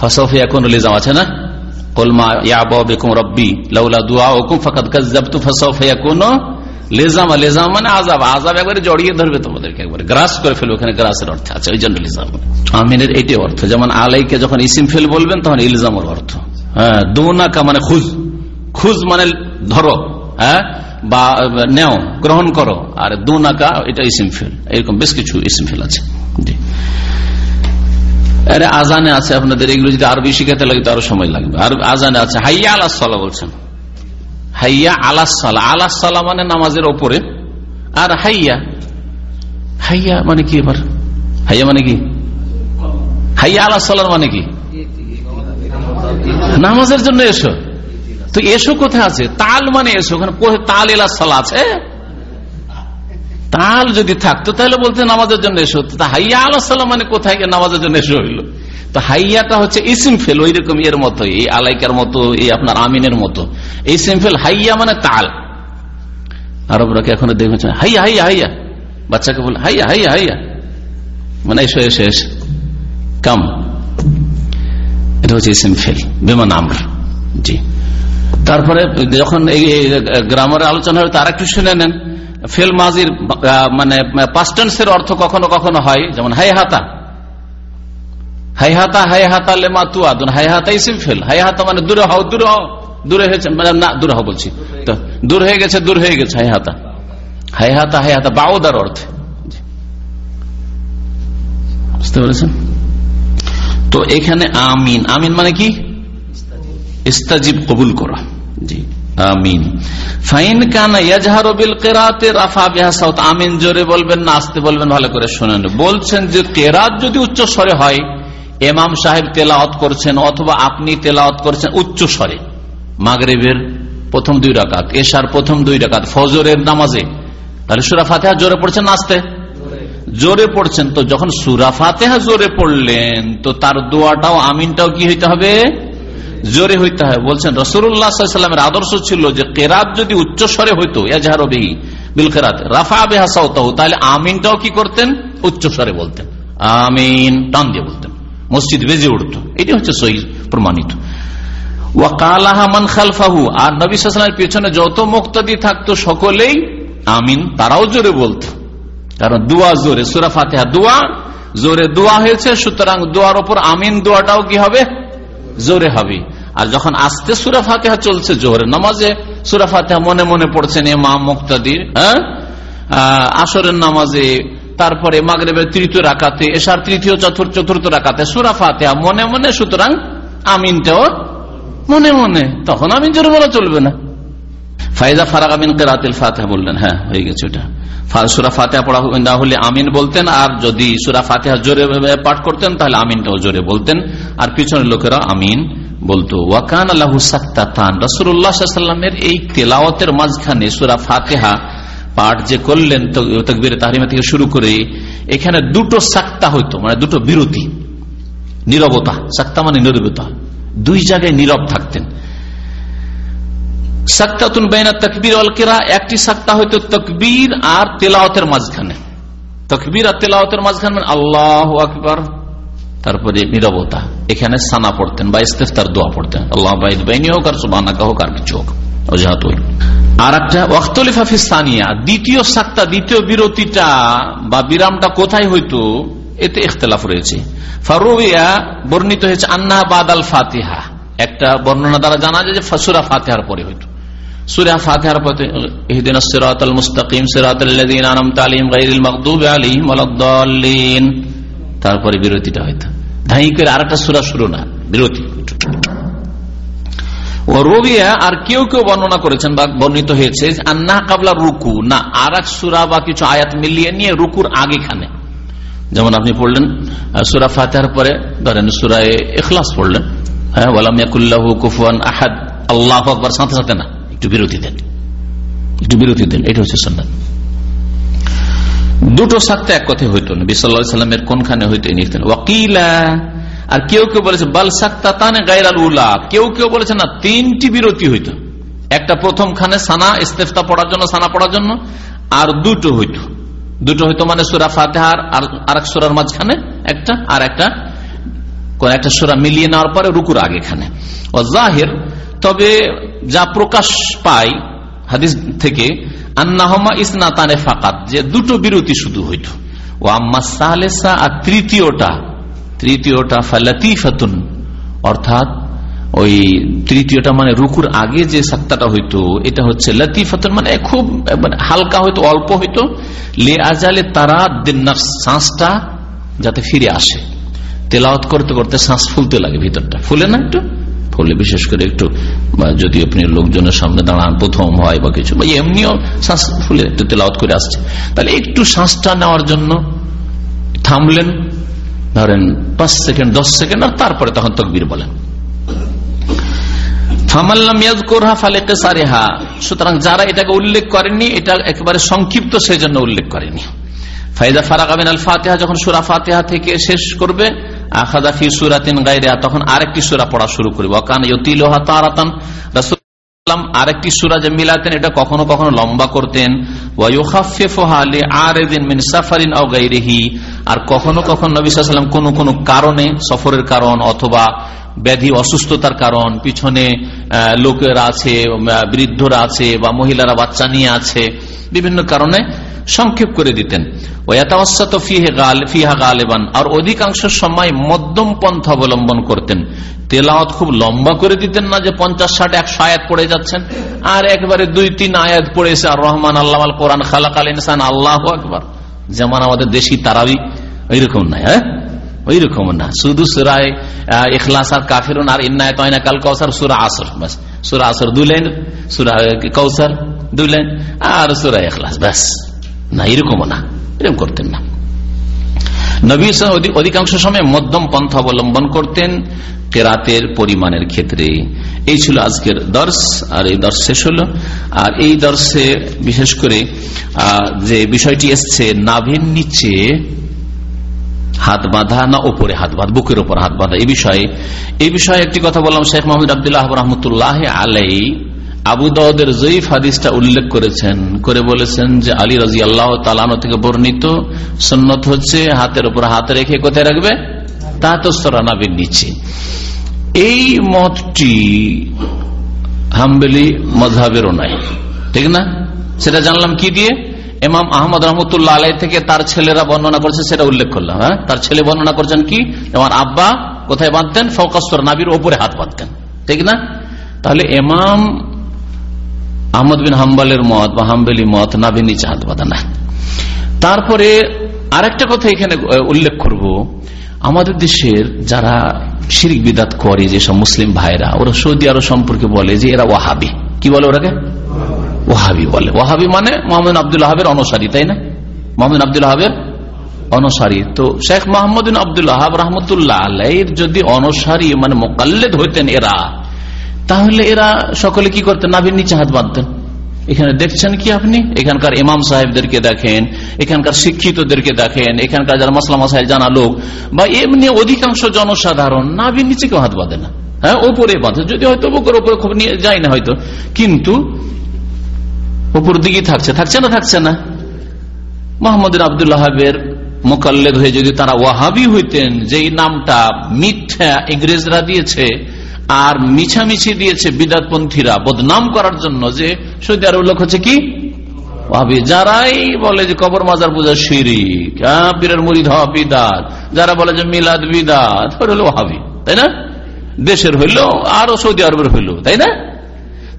ফাসফা কোন লিজাম আছে না? লেজাম। মানে একবারে জড়িয়ে ধরবে তোমাদেরকে, একবারে গ্রাস করে ফেলবে ওখানে গ্রাসের অর্থ আছে, ওই অর্থ, যেমন যখন ইসিম ফেল বলবেন, তখন ইলজামের অর্থ। হ্যাঁ মানে খুঁজ। খুঁজ মানে ধরো হ্যাঁ বা নেও, গ্রহণ করো, আর দোনাকা, এটা ইসিম ফেল, এরকম বেশ কিছু ইসিম ফেল আছে। আরে আজানে আছে, আপনাদের এগুলো যদি আরবি শিখাতে লাগে আরও সময় লাগবে। আর আজানে আছে, হাইয়া আলাহ সাল্লাহ বলছেন। হাইয়া আলাহ সাল্লাহ আলাহ সাল্লাহ মানে নামাজের ওপরে, আর হাইয়া হাইয়া মানে কি এবার? হাইয়া মানে কি? হাইয়া আলাহ সাল্লাহ মানে কি? নামাজের জন্য এসো। তো এসো কোথায় আছে? তাল মানে এসো, ওখানে তাল এলা সাল আছে তাল যদি থাকতো তাহলে বলতে নামাজের জন্য এসো তো হাইয়া আলাহাল্লাম মানে কোথায় গিয়ে নামাজের জন্য এসো হইল তো হাইয়াটা হচ্ছে ইসিম ফেল ওই রকম এর মতো এই আলাইকার মতো এই আপনার আমিনের মতো এই সিমফেল হাইয়া মানে তাল আরবরা এখনও দেখেছেন হাইয়া হাইয়া হাইয়া বাচ্চাকে বলে হাইয়া হাইয়া হাইয়া মানে এসো এসো এসো কাম এটা হচ্ছে ইসিম ফেল বেমান আমর জি তারপরে যখন এই গ্রামারের আলোচনা হবে তার একটু শুনে নেন ফেল মাজির মানে পাস্টেন্সের অর্থ কখনো কখনো হয়, যেমন, হাই হাতা। হাই হাতা হাই হাতা লেমা তু আদুন হাই হাতা ইসিম ফেল। হাই হাতা মানে দূরে হও দূরে হও। দূরে হয়েছে মানে না, দূরে হও বলছি। তো, দূর হয়ে গেছে, দূর হয়ে গেছে, হাই হাতা। হাই হাতা হাই হাতা, বাউদার অর্থে। বুঝতে পেরেছেন? তো এখানে আমিন আমিন মানে কি? ইস্তাজিব কবুল করা। জি। আমিন। ফাইন রাফা আমিন জোরে বলবেন না, আসতে বলবেন, ভালো করে শুনেন। বলছেন যে কেরাত যদি উচ্চ স্বরে হয় এমাম সাহেব তেলাওয়াত করছেন অথবা আপনি তেলাওয়াত করছেন উচ্চ স্বরে। মাগরিবের প্রথম দুই রাকাত, এশার প্রথম দুই রাকাত, ফজরের নামাজে। তাহলে সুরা ফাতিহা জোরে পড়ছেন নাচতে জোরে পড়ছেন। তো যখন সুরা ফাতেহা জোরে পড়লেন, তো তার দোয়াটাও, আমিনটাও কি হইতে হবে? জোরে হইতে হয়। বলছেন রসুল্লাহামের আদর্শ ছিল যে, কেরাত যদি উচ্চ স্বরে হইতো তাহলে আমিনটাও কি করতেন? উচ্চ স্বরে বলতেন। আমিন, টান দিয়ে বলতেন। মসজিদ বেজে উঠতো। এটি হচ্ছে সহি প্রমাণিত। আর নবী সালামের পেছনে যত মুক্তাদি থাকতো, সকলেই আমিন, তারাও জোরে বলতো। কারণ দোয়া জোরে, সুরা ফাতেহা দোয়া, জোরে দোয়া হয়েছে, সুতরাং দোয়ার ওপর আমিন দোয়াটাও কি হবে? জোরে হবে। আর যখন আসতে সুরা ফাতেহা চলছে জোহরে নামাজে, সুরা ফাতেহা মনে মনে পড়ছেন এ মা মুক্তাদির হ্যাঁ? আসরের নামাজে, তারপরে মাগরেবের তৃতীয় রাকাতে এসার তৃতীয়, চতুর্থ চতুর্থ রাকাতে সুরা ফাতেহা মনে মনে সুতরাং আমিনটাও মনে মনে, তখন আমিন জোরে বলা চলবে না। ফাইজা ফারাক আমিন কেরাতিল ফাতেহা বললেন হ্যাঁ হয়ে গেছে ওটা। সুরা ফাতেহা পড়া না হলে আমিন বলতেন, আর যদি সুরা ফাতেহা জোরে পাঠ করতেন, তাহলে আমিনটাও জোরে বলতেন। আর পিছনের লোকেরা আমিন বলতো ওয়াকান আল্লাহ সাক্তান রসুল্লাহামের এই তেলাওয়াতের মাঝখানে সুরা ফাতেহা পাঠ যে করলেন তকবির তাহরিমা থেকে শুরু করে, এখানে দুটো সাক্তা হইতো মানে দুটো বিরতি। নীরবতা, সাক্তা মানে নীরবতা। দুই জায়গায় নীরব থাকতেন। সাক্তাতুন বেনা তকবির অলকেরা একটি সাক্তা হইতো তকবীর আর তেলাওয়াতের মাঝখানে। তকবীর আর তেলাওয়াতের মাঝখানে মানে আল্লাহ আকবর। তারপরে নিরবতা। এখানে সানা পড়তেন বা ইস্তেফতার দোয়া পড়তেন। আল্লাহ বাইনি হোক আর সুবানাকা হোক আর কিছু হোক। আর একটা ওয়াক্তলিফা ফিস্তানিয়া দ্বিতীয় সাক্তা দ্বিতীয় বিরতিটা বা বিরামটা কোথায় হইতো, এতে ইখতলাফ রয়েছে। ফারুইয়া বর্ণিত হয়েছে আন্না বাদ আল ফাতিহা। একটা বর্ণনা দ্বারা জানা যায় যে সুরা ফাতিহার পরে হইতো। সুরা ওয়ালাদ-দাল্লিন। তারপরে বিরতিটা হইতো ধাই করে আরেকটা সুরা শুরু না, বিরতি। ও রবিয়া, আর কেউ কেউ বর্ণনা করেছেন বা বর্ণিত হয়েছে কাবলা রুকু, না আর এক সুরা বা কিছু আয়াত মিলিয়ে নিয়ে রুকুর আগেখানে। যেমন আপনি পড়লেন সুরা ফাতেহার পরে, ধরেন সুরায় এখলাস পড়লেন হ্যাঁ আহাদ, আল্লাহ আকবর, সাথে সাথে না, একটু বিরতি দেন। একটু বিরতি দেন, এটা হচ্ছে সন্ন্যাদ দুটো সাথে এক কথায় হইতো। না বিসাল্লাহ সাল্লামের কোনখানে হইতো ওয়াকিলা, আর কেউ কেউ বলেছে, বাল সাক্তা তানে গাইরাল উলা। কেউ কেউ বলেছে, না, তিনটি বিরতি হইত। একটা প্রথম খানে সানা, ইস্তেফতা পড়ার জন্য, সানা পড়ার জন্য, আর দুটো হইতো। দুটো হইতো মানে সুরা ফাতেহার, আর আরেক সুরার মাঝখানে একটা, আর একটা একটা সুরা মিলিয়ে নেওয়ার পরে রুকুর আগেখানে। ও জাহির, তবে যা প্রকাশ পায় হাদিস থেকে, আন্নাহমা ইসনা তানে ফাকাত, যে দুটো বিরতি শুধু হইত। ও আম্মা সালেসা, আর তৃতীয়টা তৃতীয়টা ফালাতিফাতুন, অর্থাৎ ওই তৃতীয়টা মানে রুকুর আগে যে সাক্তাটা হইতো, এটা হচ্ছে লতিফাতুন মানে খুব মানে হালকা হইতো, অল্প হইতো। লে আজালে তারা শ্বাসটা যাতে ফিরে আসে। তেলাওয়াত করতে করতে শ্বাস ফুলতে লাগে ভিতরটা। ফুলে না একটু? ফুলে বিশেষ করে একটু যদি আপনি লোকজনের সামনে দাঁড়ান, প্রথম হয় বা কিছু, বা এমনিও শ্বাস ফুলে একটু তেলাওয়াত করে আসছে, তাহলে একটু শ্বাসটা নেওয়ার জন্য থামলেন, ধরেন পাঁচ সেকেন্ড, দশ সেকেন্ড, আর তারপরে তখন তকবির বলেন। সুতরাং যারা এটাকে উল্লেখ করেননি, এটা একেবারে সংক্ষিপ্ত সেজন্য উল্লেখ করেনি ফাইজা ফারাক আমিন আল ফাতেহা, যখন সুরা ফাতেহা থেকে শেষ করবে আখাদাফি সুরাতিন গাইরা তখন আরেকটি সুরা পড়া শুরু করবে অকান ইতিলোহা তারাতান রাসুল আরেকটি সুরা যে মিলাতেন, এটা কখনো কখনো লম্বা করতেন। আর কখনো কখনো নবীলাম কোন কোন কারণে সফরের কারণ অথবা ব্যাধি অসুস্থতার কারণ, পিছনে লোকেরা আছে বৃদ্ধরা আছে বা মহিলারা বাচ্চা নিয়ে আছে, বিভিন্ন কারণে সংক্ষেপ করে দিতেন। আর অধিকাংশ সময় মধ্যম পন্থা অবলম্বন করতেন। তেলাওয়াত খুব লম্বা করে দিতেন না যে পঞ্চাশ, ষাট, একশো আয়াত পড়ে যাচ্ছেন। আর একবারে দুই, তিন আয়াত পড়েছে আর রহমান আল্লাহ আল কোরআন খালাক আল ইনসান, আল্লাহ একবার যেমন আমাদের দেশি তারাবি, ওইরকম নাই হ্যাঁ? ওই রকম না। শুধু সুরায় ইখলাস আর কাফির আর ইন্নায় তয়না কাল কৌসার সুরা আসর, বাস। সুরা আসর দুই লাইন, সুরা কৌসার দুই লাইন, আর সুরা ইখলাস ব্যাস না এরকম না, এরকম করতেন না। নবী অধিকাংশ সময় মধ্যম পন্থা অবলম্বন করতেন কেরাতের পরিমাণের ক্ষেত্রে। এই ছিল আজকের দর্শ, আর এই দর্শ শেষ হল। আর এই দর্শে বিশেষ করে যে বিষয়টি এসছে, নাভির নিচে হাত বাঁধা, না ওপরে হাত বাঁধা, বুকের ওপর হাত বাঁধা, এই বিষয়ে এই বিষয়ে একটি কথা বললাম শেখ মোহাম্মদ আবদুল্লাহ রহমতুল্লাহ আলাই আবু দাউদের জয়ীফ হাদিসটা উল্লেখ করেছেন, করে বলেছেন যে আলী রাজি আল্লাহ তালানো থেকে বর্ণিত সন্ন্যত হচ্ছে হাতের উপর হাত রেখে কোথায় রাখবে? তা তো সরানাবির নিচে। এই মতটি হাম্বেলি মজাবেরও নাই, ঠিক না? সেটা জানলাম কি দিয়ে? এমাম আহমদ রহমতুল্লাহ আলাই থেকে তার ছেলেরা বর্ণনা করছে, সেটা উল্লেখ করলাম হ্যাঁ? তার ছেলে বর্ণনা করছেন কি? আমার আব্বা কোথায় বাঁধতেন? ফৌকাস্তর নাবির ওপরে হাত বাঁধতেন, ঠিক না? তাহলে এমাম আহমদ বিন হাম্বালের মত বা হাম্বেলি মত নাবির নিচে হাত না তারপরে আরেকটা কথা এখানে উল্লেখ করব। আমাদের দেশের যারা শিরিক বিদাত করে, যেসব মুসলিম ভাইরা, ওরা সৌদি আরব সম্পর্কে বলে যে এরা ওয়াহাবি। কি বলে ওরাকে? ওয়াহাবি বলে। ওয়াহাবি মানে মোহাম্মদ আব্দুল হাবের অনুসারী, তাই না? মোহাম্মদ আব্দুল হাবের অনুসারী। তো শেখ মোহাম্মদ আব্দুল হাব রহমতুল্লাহ আলাইর যদি অনুসারী মানে মোকাল্লেদ হইতেন এরা তাহলে এরা সকলে কি করতেন? নাভির নিচে হাত বাঁধতেন। এখানে দেখছেন কি আপনি? এখানকার ইমাম সাহেবদেরকে দেখেন, এখানকার শিক্ষিতদেরকে দেখেন, এখানকার যারা মাসলা মাসাইল জানা লোক, বা এমনি অধিকাংশ জনসাধারণ নাভির নিচে কেউ হাত বাঁধে না। হ্যাঁ ওপরে বাঁধে। যদি হয়তো বুকের ওপরে খুব নিয়ে যায় না হয়তো। কিন্তু ওপর দিকে থাকছে। থাকছে না থাকছে না। মোহাম্মদ আবদুল্লাহের মোকাল্লেদ হয়ে যদি তারা ওয়াহাবি হইতেন, যেই নামটা মিথ্যা ইংরেজরা দিয়েছে আর মিছামিছি দিয়েছে বিদাতপন্থীরা বদনাম করার জন্য যে সৌদি আরব লোক হচ্ছে কি? ওয়াহাবি। যারাই বলে যে কবর মাজার পূজা শিরিক পীরের মুড়ি ধোয়া বিদাত, যারা বলে যে মিলাদ বিদাত হলো ওয়াহাবি, তাই না? দেশের হইল আরও সৌদি আরবের হইল, তাই না?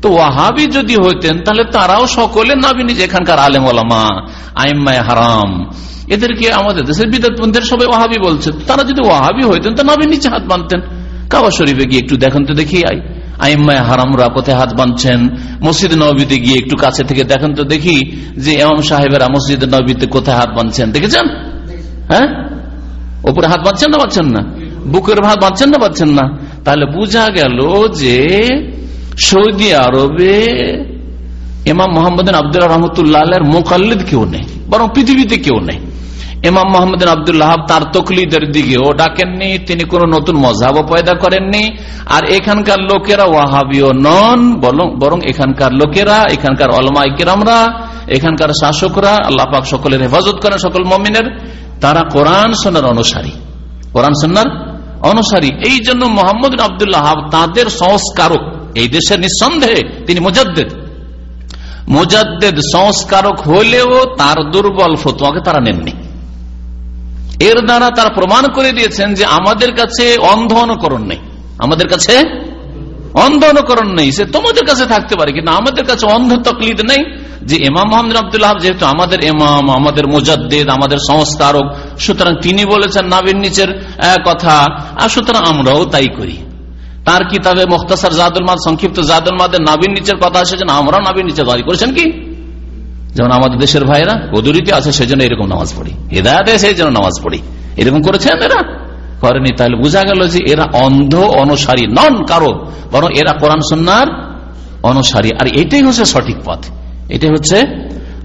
তো ওয়াহাবি যদি হইতেন, তাহলে তারাও সকলে নাবিনি যে এখানকার আলেম ওলামা আইম্মায় হারাম, এদেরকে আমাদের দেশের বিদ্যাপন্থীর সবাই ওয়াহাবি বলছে। তারা যদি ওয়াহাবি হইতেন, তো নাবির নিচে হাত বাঁধতেন। কাবা শরীফে গিয়ে একটু দেখেন তো দেখি আই। আইম্মায় হারামরা কোথায় হাত বাঁধছেন। মসজিদ নবীতে গিয়ে একটু কাছে থেকে দেখেন তো দেখি যে এমাম সাহেবেরা মসজিদ নবীতে কোথায় হাত বাঁধছেন। দেখেছেন? হ্যাঁ? ওপরে হাত বাঁধছেন না বাঁধছেন না? বুকের হাত বাঁধছেন না বাঁধছেন না? তাহলে বোঝা গেল যে সৌদি আরবে ইমাম মোহাম্মদ আব্দুল্লাহ রহমতুল্লাহ মোকাল্লিদ কেউ নেই, বরং পৃথিবীতে কেউ নেই। ইমাম মোহাম্মদ আবদুল্লাহ তার তকলিদের দিকে ও ডাকেননি, তিনি কোন নতুন মজাবও পয়দা করেননি। আর এখানকার লোকেরা ওয়াহাবিও নন বরং এখানকার লোকেরা, এখানকার অলমাই কিরামরা, এখানকার শাসকরা, আল্লাহ পাক সকলের হেফাজত করেন সকল মমিনের। তারা কোরআন সোনার অনুসারী। কোরআন সন্ন্যার অনুসারী। এই জন্য মোহাম্মদ আবদুল্লাহ তাদের সংস্কারক, এই দেশের নিঃসন্দেহে তিনি মোজাদ্দেদ। মোজাদ্দেদ সংস্কারক হলেও তার দুর্বল ফতোয়াকে তারা নেননি। এর দ্বারা তার প্রমাণ করে দিয়েছেন যে আমাদের কাছে অন্ধ অনুকরণ নেই। আমাদের কাছে অন্ধ অনুকরণ নেই। সে তোমাদের কাছে থাকতে পারে, কিন্তু আমাদের কাছে অন্ধ তকলিদ নেই যে ইমাম মোহাম্মদ আবদুল্লাহ যেহেতু আমাদের এমাম আমাদের মোজাদ্দেদ, আমাদের সংস্কারক সুতরাং তিনি বলেছেন নাবির নিচের কথা। আর সুতরাং আমরাও তাই করি। তার কিতাবে মুখতাসার জাদুল মাদ, সংক্ষিপ্ত জাদুল মাদের নাবির নিচের কথা এসেছেন আমরাও নাবির নিচে দাবি করেছেন কি? যেমন আমাদের দেশের ভাইরা কদুরিতে আছে, সেজন্য এরকম নামাজ পড়ি। হেদায়ত সেই জন্য নামাজ পড়ি। এরকম করেছেন এরা? করেনি। তাহলে বোঝা গেল যে এরা অন্ধ, অনুসারী, নন কারও, বরং এরা কোরআন সন্ন্যার অনুসারী। আর এটাই হচ্ছে সঠিক পথ। এটাই হচ্ছে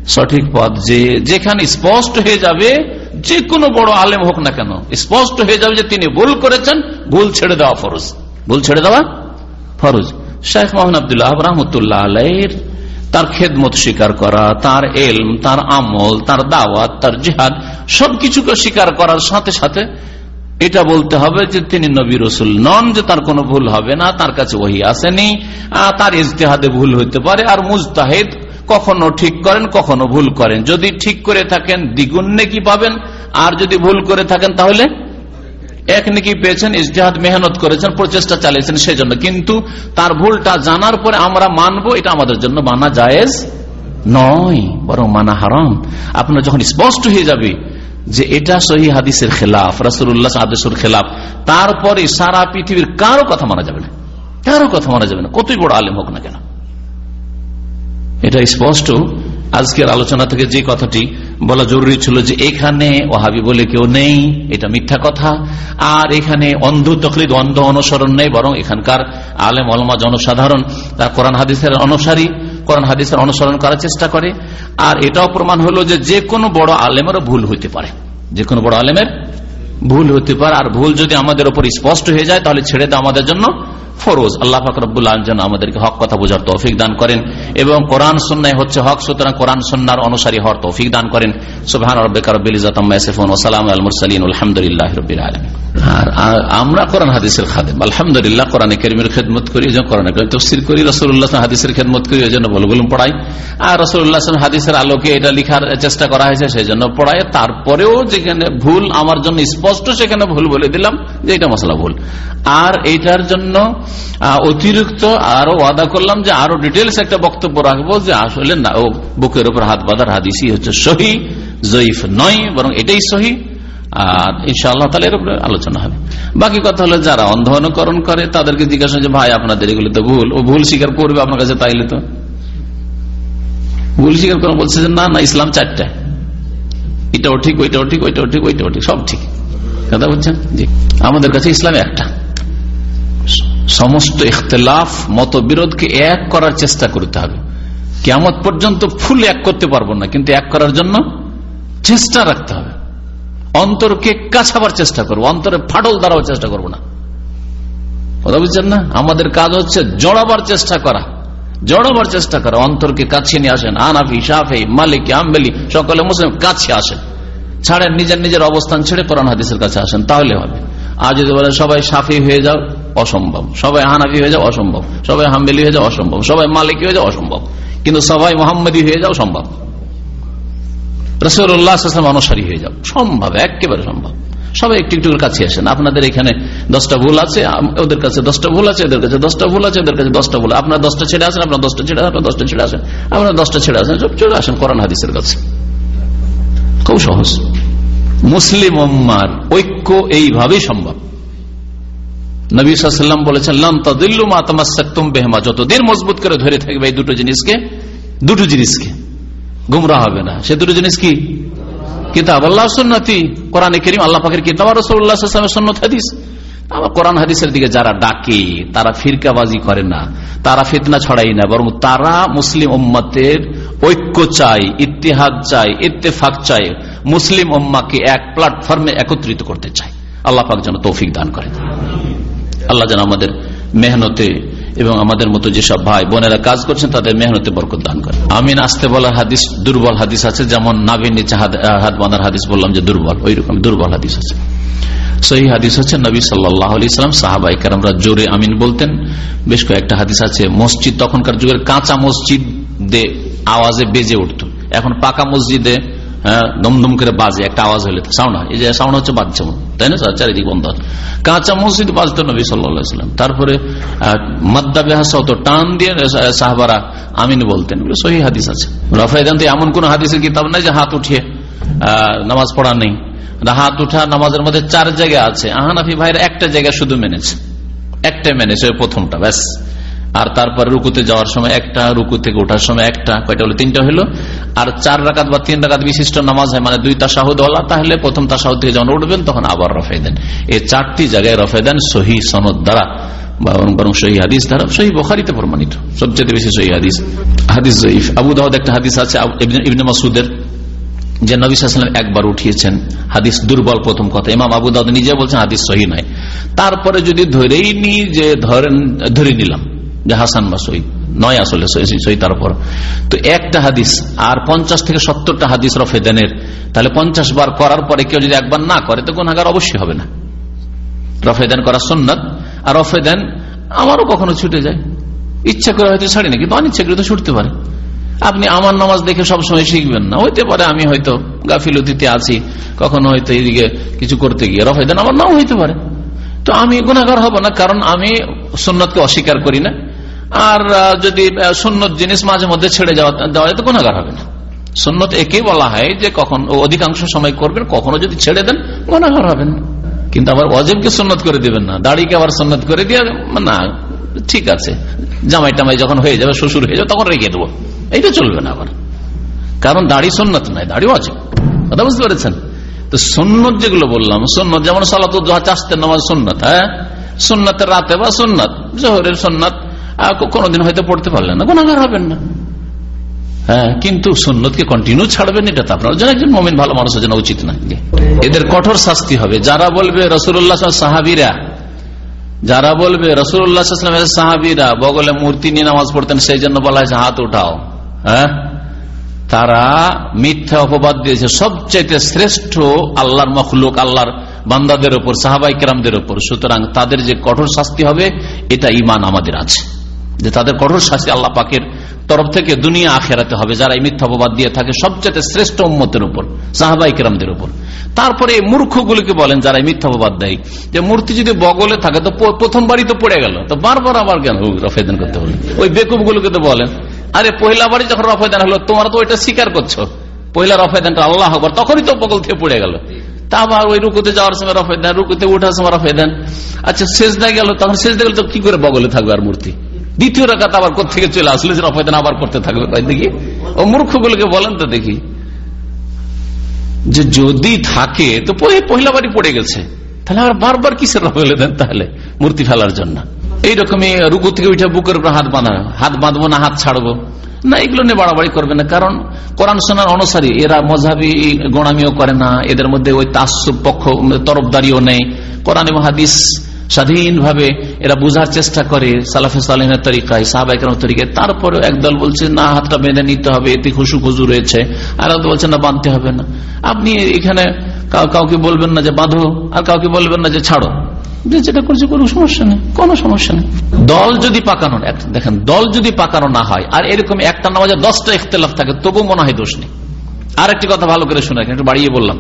সঠিক পথ যে যেখানে স্পষ্ট হয়ে যাবে, যে কোনো বড় আলেম হোক না কেন, স্পষ্ট হয়ে যাবে যে তিনি ভুল করেছেন, ভুল ছেড়ে দেওয়া ফরজ। ভুল ছেড়ে দেওয়া ফরজ। শেখ মোহাম্মদ আবদুল্লাহ রহমতুল্লাহ আলাইর তার খেদমত স্বীকার করা, তার এলম, তার আমল, তার দাওয়াত, তার জিহাদ, সবকিছুকে স্বীকার করার সাথে সাথে এটা বলতে হবে যে তিনি নবী রসুল নন, যে তার কোনো ভুল হবে না, তার কাছে ওহি আসেনি তার ইজতেহাদে ভুল হইতে পারে, আর মুজতাহেদ কখনো ঠিক করেন, কখনো ভুল করেন। যদি ঠিক করে থাকেন, দ্বিগুণ নেকি পাবেন, আর যদি ভুল করে থাকেন, তাহলে এক নাকি পেয়েছেন, ইজতেহাদ মেহনত করেছেন, প্রচেষ্টা চালিয়েছেন সেজন্য। কিন্তু তার ভুলটা জানার পরে আমরা মানবো, এটা আমাদের জন্য মানা জায়েজ নয়, বরং মানা হারাম। আপনার যখন স্পষ্ট হয়ে যাবে যে এটা সহি হাদিসের খেলাফ রাসুল্লাহ আদেশের খেলাফ, তারপরে সারা পৃথিবীর কারও কথা মানা যাবে না। কারও কথা মানা যাবে না। কতই বড় আলেম হোক না কেন। এটা স্পষ্ট আজকের আলোচনা থেকে যে কথাটি বলা জরুরি ছিল যে এখানে ওহাবি বলে কেউ নেই, এটা মিথ্যা কথা। আর এখানে অন্ধ তকলিদ, অন্ধ অনুসরণ নেই, বরং এখানকার আলেম অলমা জনসাধারণ তার কোরআন হাদিসের অনুসারী, কোরআন হাদিসের অনুসরণ করার চেষ্টা করে। আর এটাও প্রমাণ হলো যে যে কোনো বড় আলেমেরও ভুল হইতে পারে। যে কোনো বড় আলেমের ভুল হতে পারে। আর ভুল যদি আমাদের উপর স্পষ্ট হয়ে যায়, তাহলে ছেড়ে দেওয়া আমাদের জন্য ফরোজ। আল্লাহ ফাকরুল আলম যেন আমাদেরকে হক কথা বোঝার তৌফিক দান করেন এবং কোরআন সন্ন্যায় হচ্ছে হক, সুতরাং কোরআন সন্ন্যার অনুসারী হওয়ার তৌফিক দান করেন। সুবহান রব্বিকা রব্বিল ইজ্জাতি আম্মা ইয়াসিফুন, ওয়া সালামু আর আমরা কোরআন হাদিসের খাদেম। আলহামদুলিল্লাহ, কোরআন কারীমের খেদমত করি যেন কোরআন কারীম তাফসীর করি, রাসূলুল্লাহ হাদিসের খেদমত করি এজন্য বলগুলো পড়াই। আর রাসূলুল্লাহ হাদিসের আলোকে এটা লেখার চেষ্টা করা হয়েছে, সেজন্য পড়াই। তারপরেও যেখানে ভুল আমার জন্য স্পষ্ট সেখানে ভুল বলে দিলাম যে এটা মশলা ভুল। আর এইটার জন্য অতিরিক্ত আরও ওয়াদা করলাম যে আরও ডিটেলস একটা বক্তব্য রাখব যে আসলে বুকের উপর হাত বাঁধার হাদিসই হচ্ছে সহি, জয়ীফ নয়, বরং এটাই সহি। আর ইনশাআল্লাহ তাহলে এর উপরে আলোচনা হবে। বাকি কথা হলো যারা অন্ধ অনুকরণ করে, তাদেরকে জিজ্ঞাসা যে ভাই, আপনাদের এগুলো তো ভুল। ও ভুল স্বীকার করবে আপনার কাছে তাইলে তো? ভুল স্বীকার করে বলছে যে, না না, ইসলাম চারটা। এটাও ঠিক, ওইটাও ঠিক ওইটাও ঠিক ওইটাও ঠিক, সব ঠিক। কথা বলছেন আমাদের কাছে ইসলাম একটা। সমস্ত ইখতলাফ, মতবিরোধকে এক করার চেষ্টা করতে হবে। কেমন পর্যন্ত ফুল এক করতে পারব না, কিন্তু এক করার জন্য চেষ্টা রাখতে হবে। অন্তরকে কাছাবার চেষ্টা করব, অন্তরে ফাটল দাঁড়াবার চেষ্টা করব না। কথা বুঝছেন না? আমাদের কাজ হচ্ছে জড়াবার চেষ্টা করা। জড়াবার চেষ্টা করা। অন্তরকে কাছে নিয়ে আসেন। আনাফি সাফে মালিক, আম্বেলি, সকলে মুসলিম, কাছে আসেন। ছাড়েন, নিজের নিজের অবস্থান ছেড়ে কোরআন হাদিসের কাছে আসেন, তাহলে হবে। আর যদি বলে সবাই সাফি হয়ে যাও, অসম্ভব। সবাই হানাফি হয়ে যাও, অসম্ভব। সবাই হাম্বেলি হয়ে যাও, অসম্ভব। সবাই মালিক হয়ে যাও, অসম্ভব। কিন্তু সবাই মোহাম্মদী হয়ে যাও, সম্ভব। একেবারে সম্ভব। সবাই একটু একটু কাছে আসেন। আপনাদের এখানে দশটা ভুল আছে ওদের কাছে দশটা ভুল আছে, ওদের কাছে দশটা ভুল আছে, ওদের কাছে দশটা ভুল আপনার দশটা ছেড়ে আসেন, আপনার দশটা ছেড়ে আপনার দশটা ছেড়ে আসেন। আপনার দশটা ছেড়ে আসেন সব চলে আসেন কোরআন হাদিসের কাছে। খুব সহজ। মুসলিম উম্মার ঐক্য এইভাবেই সম্ভব। বলেছেন বেহমা যতদিন মজবুত করে ধরে থাকবে এই দুটো জিনিসকে দুটো জিনিসকে গুমরা হবে না। সে দুটো জিনিস কি? কিতাব। আল্লাহ করিম, আল্লাহ পাখের কিতাব রসুল্লাহামের সন্ন্যত হাদিস। আবার কোরআন হাদিসের দিকে যারা ডাকে, তারা ফিরকাবাজি করে না, তারা ফিতনা ছড়াই না, বরং তারা মুসলিম উম্মতের ঐক্য চাই ইতিহাদ চাই ইত্তেফাক চাই মুসলিম উম্মাকে এক প্ল্যাটফর্মে একত্রিত করতে চাই আল্লাহ পাক যেন তৌফিক দান করেন। আল্লাহ যেন আমাদের মেহনতে এবং আমাদের মতো যেসব ভাই বোনেরা কাজ করছেন, তাদের মেহনতে বরকত দান করে আমিন, আসতে বলার হাদিস, দুর্বল হাদিস আছে। যেমন নাবিন নিচে হাত বাঁধার হাদিস বললাম যে দুর্বল ওই রকম দুর্বল হাদিস আছে। সেই হাদিস হচ্ছে নবী সাল্লাহ ইসলাম সাহাবাইকার আমরা জোরে আমিন বলতেন। বেশ কয়েকটা হাদিস আছে। মসজিদ তখনকার যুগের কাঁচা মসজিদ আওয়াজে বেজে উঠত। এখন পাকা মসজিদে হ্যাঁ দমদম করে বাজে একটা আওয়াজ হলে সাউন্ড এই যে সাউন্ড হচ্ছে বাজছে তাই না চারিদিক বন্ধ কাঁচা মসজিদ বাজতো নবী সাল্লাম তারপরে মাদ্দা বেহাস টান দিয়ে সাহবারা আমিন বলতেন। সহি হাদিস আছে। রফায়দান এমন কোন হাদিসের কিতাব নাই যে হাত উঠিয়ে নামাজ পড়া নেই। হাত উঠা নামাজের মধ্যে চার জায়গা আছে। আহানাফি ভাইয়ের একটা জায়গা শুধু মেনেছে। একটা মেনেছে প্রথমটা, ব্যাস। আর তারপরে রুকুতে যাওয়ার সময় একটা, রুকু থেকে ওঠার সময় একটা, কয়টা হলো? তিনটা হলো। আর চার রাকাত বা তিন রাকাত বিশিষ্ট নামাজ হয় মানে দুই তাসাহুদ হলা তাহলে প্রথম তাসাহুদ থেকে যখন উঠবেন, তখন আবার রফাই দেন। এই চারটি জায়গায় রফাই দেন সহি সনদ দ্বারা প্রমাণিত। সবচেয়ে বেশি হাদিস। হাদিস আবু একটা হাদিস আছে ইবনে মাসুদের যে নবী একবার উঠিয়েছেন। হাদিস দুর্বল প্রথম কথা। ইমাম আবু দাউদ নিজে বলছেন, হাদিস নয়। তারপরে যদি ধরেই নি যে ধরেন, ধরে নিলাম যে হাসান বা সই নয় আসলে সই তারপর। তো একটা হাদিস, আর পঞ্চাশ থেকে সত্তরটা হাদিস রফেদানের তাহলে পঞ্চাশ বার করার পরে কেউ যদি একবার না করে, তো গুণাগার অবশ্যই হবে না। রফেদান করা সন্ন্যত আর রফেদান আমারও কখনো ছুটে যায়। ইচ্ছা করে হয়তো ছাড়ি না, কিন্তু অনিচ্ছাকৃত ছুটতে পারে। আপনি আমার নামাজ দেখে সবসময় শিখবেন না, হইতে পারে আমি হয়তো গাফিলতিতে আছি, কখনো হয়তো এইদিকে কিছু করতে গিয়ে রফেদান আমার নাও হইতে পারে। তো আমি গুণাগার হব না, কারণ আমি সুন্নতকে অস্বীকার করি না। আর যদি সুন্নত জিনিস মাঝে মধ্যে ছেড়ে যাওয়া, দেওয়া যায় তো গুণাগার হবে না। সুন্নত একেই বলা হয় যে কখন অধিকাংশ সময় করবেন, কখনো যদি ছেড়ে দেন গুণাগার হবেন কিন্তু আবার অজেবকে সুন্নত করে দিবেন না, দাড়িকে আবার সুন্নত করে দিয়ে, না, ঠিক আছে, জামাই টামাই যখন হয়ে যাবে, শ্বশুর হয়ে যাবে, তখন রেখে দেবো। এইটা চলবে না আবার। কারণ দাড়ি সন্ন্যত নাই দাড়ি অজেব কথা বুঝতে পেরেছেন? তো সন্ন্যত যেগুলো বললাম সন্ন্যত যেমন সালাতুদ্দোহা চাষতের নামাজ সন্ন্যত হ্যাঁ? সন্ন্যতের রাতে বা সন্ন্যত জহরের সন্ন্যত কোনদিন হয়তো পড়তে পারলেন না গুণাগার হবেন না। হ্যাঁ কিন্তু সুন্নতকে কন্টিনিউ ছাড়বেন, এটা তো আপনার জন্য একজন মমিন, ভালো মানুষের জন্য উচিত না। এদের কঠোর শাস্তি হবে। যারা বলবে রসুল্লাহ সাহাবিরা, যারা বলবে রসুল্লাহামের সাহাবিরা বগলে মূর্তি নিয়ে নামাজ পড়তেন, সেই জন্য বলা হয়েছে, হাত উঠাও। হ্যাঁ? তারা মিথ্যা অপবাদ দিয়েছে। সবচাইতে শ্রেষ্ঠ আল্লাহর মখলুক, আল্লাহর বান্দাদের ওপর, সাহাবাই কেরামদের ওপর। সুতরাং তাদের যে কঠোর শাস্তি হবে, এটা ইমান আমাদের আছে। যে তাদের কঠোর শাস্তি আল্লাহ পাকের তরফ থেকে দুনিয়া আখেরাতে হবে, যারা এই মিথ্যাপবাদ দিয়ে থাকে, সবচেয়ে শ্রেষ্ঠ উম্মতের উপর, সাহাবাই কেরামদের উপর। তারপরে এই মূর্খগুলিকে বলেন, যারা এই মিথ্যাপবাদ দেয়, যে মূর্তি যদি বগলে থাকে, তো প্রথমবারই তো পড়ে গেল, তো বারবার আবার কেন রফেদান করতে বলেন ওই বেকুব গুলোকে তো বলেন, আরে পহিলা বাড়ি যখন রফেদান হলো, তোমরা তো ওইটা স্বীকার করছ। পহিলা রফে দেন আল্লাহ হবার তখনই তো বগল থেকে পড়ে গেল। তা আবার ওই রুকুতে যাওয়ার সময় রফেদান, রুকুতে ওঠার সময় রফেদান আচ্ছা শেষ দিয়ে গেল, তখন শেষ দিয়ে গেল, তো কি করে বগলে থাকবে আর মূর্তি? দ্বিতীয় রাখাতে আবার কোথেকে চলে আসলে? যে রফে আবার করতে থাকবে দেখি। ও মূর্খগুলোকে বলেন তো দেখি। যে যদি থাকে, তো পহি- পহিলা বাড়ি পড়ে গেছে। তাহলে আর বারবার কিসের রফেলে দেন তাহলে? মূর্তি ফেলার জন্য। এইরকমই রুকু থেকে উঠে বুকের উপর হাত বাঁধা। হাত বাঁধবো না, হাত ছাড়বো? না, এগুলো নিয়ে বাড়াবাড়ি করবে না। কারণ কোরআন সোনার অনুসারী, এরা মজাবি গোড়ামিও করে না। এদের মধ্যে ওই তাসুব পক্ষ, তরফদারিও নেই। কোরআন হাদিস স্বাধীনভাবে এরা বোঝার চেষ্টা করে সালাফে সালিনের তরিকায় সাহাবাইকার তরিকায়। তারপরে একদল বলছে, না, হাতটা বেঁধে নিতে হবে, এতে খুশু খুশু রয়েছে। আর একদল বলছে, না, বাঁধতে হবে না। আপনি এখানে কাউকে বলবেন না যে বাঁধো, আর কাউকে বলবেন না যে ছাড়ো। যেটা করছে কোনো সমস্যা নেই, কোনো সমস্যা নেই। দল যদি পাকানো দেখেন, দল যদি পাকানো না হয়, আর এরকম একটা নামাজে দশটা ইখতলাফ থাকে তবু মনে হয় দোষ নেই। আর একটি কথা ভালো করে শুনে একটু বাড়িয়ে বললাম।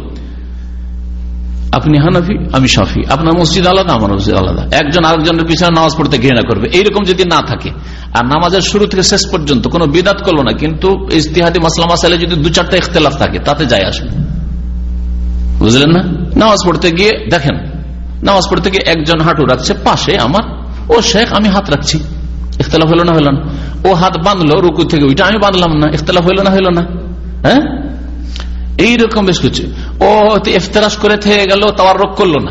আপনি হানাফি, আমি সাফি আপনার মসজিদ আলাদা, আমার মসজিদ আলাদা। একজন আরেকজনের পিছনে নামাজ পড়তে ঘৃণা করবে। এইরকম যদি না থাকে, আর নামাজের শুরু থেকে শেষ পর্যন্ত কোনো বিদাত করল না, কিন্তু ইস্তিহাদি মাসলা মাসালে যদি দু চারটা ইখতলাফ থাকে, তাতে যায় আসবে বুঝলেন না? নামাজ পড়তে গিয়ে, দেখেন, নামাজ পড়তে গিয়ে একজন হাঁটু রাখছে, পাশে আমার, ও শেখ, আমি হাত রাখছি। ইখতলাফ হলো না হলো না। ও হাত বাঁধলো, রুকু থেকে ওইটা আমি বাঁধলাম না, ইখতলাফ হলো না হলো না। হ্যাঁ? এইরকম বেশ কিছু। ও হয়তো ইফতারাস করে থেকে গেল তাও রোগ করল না।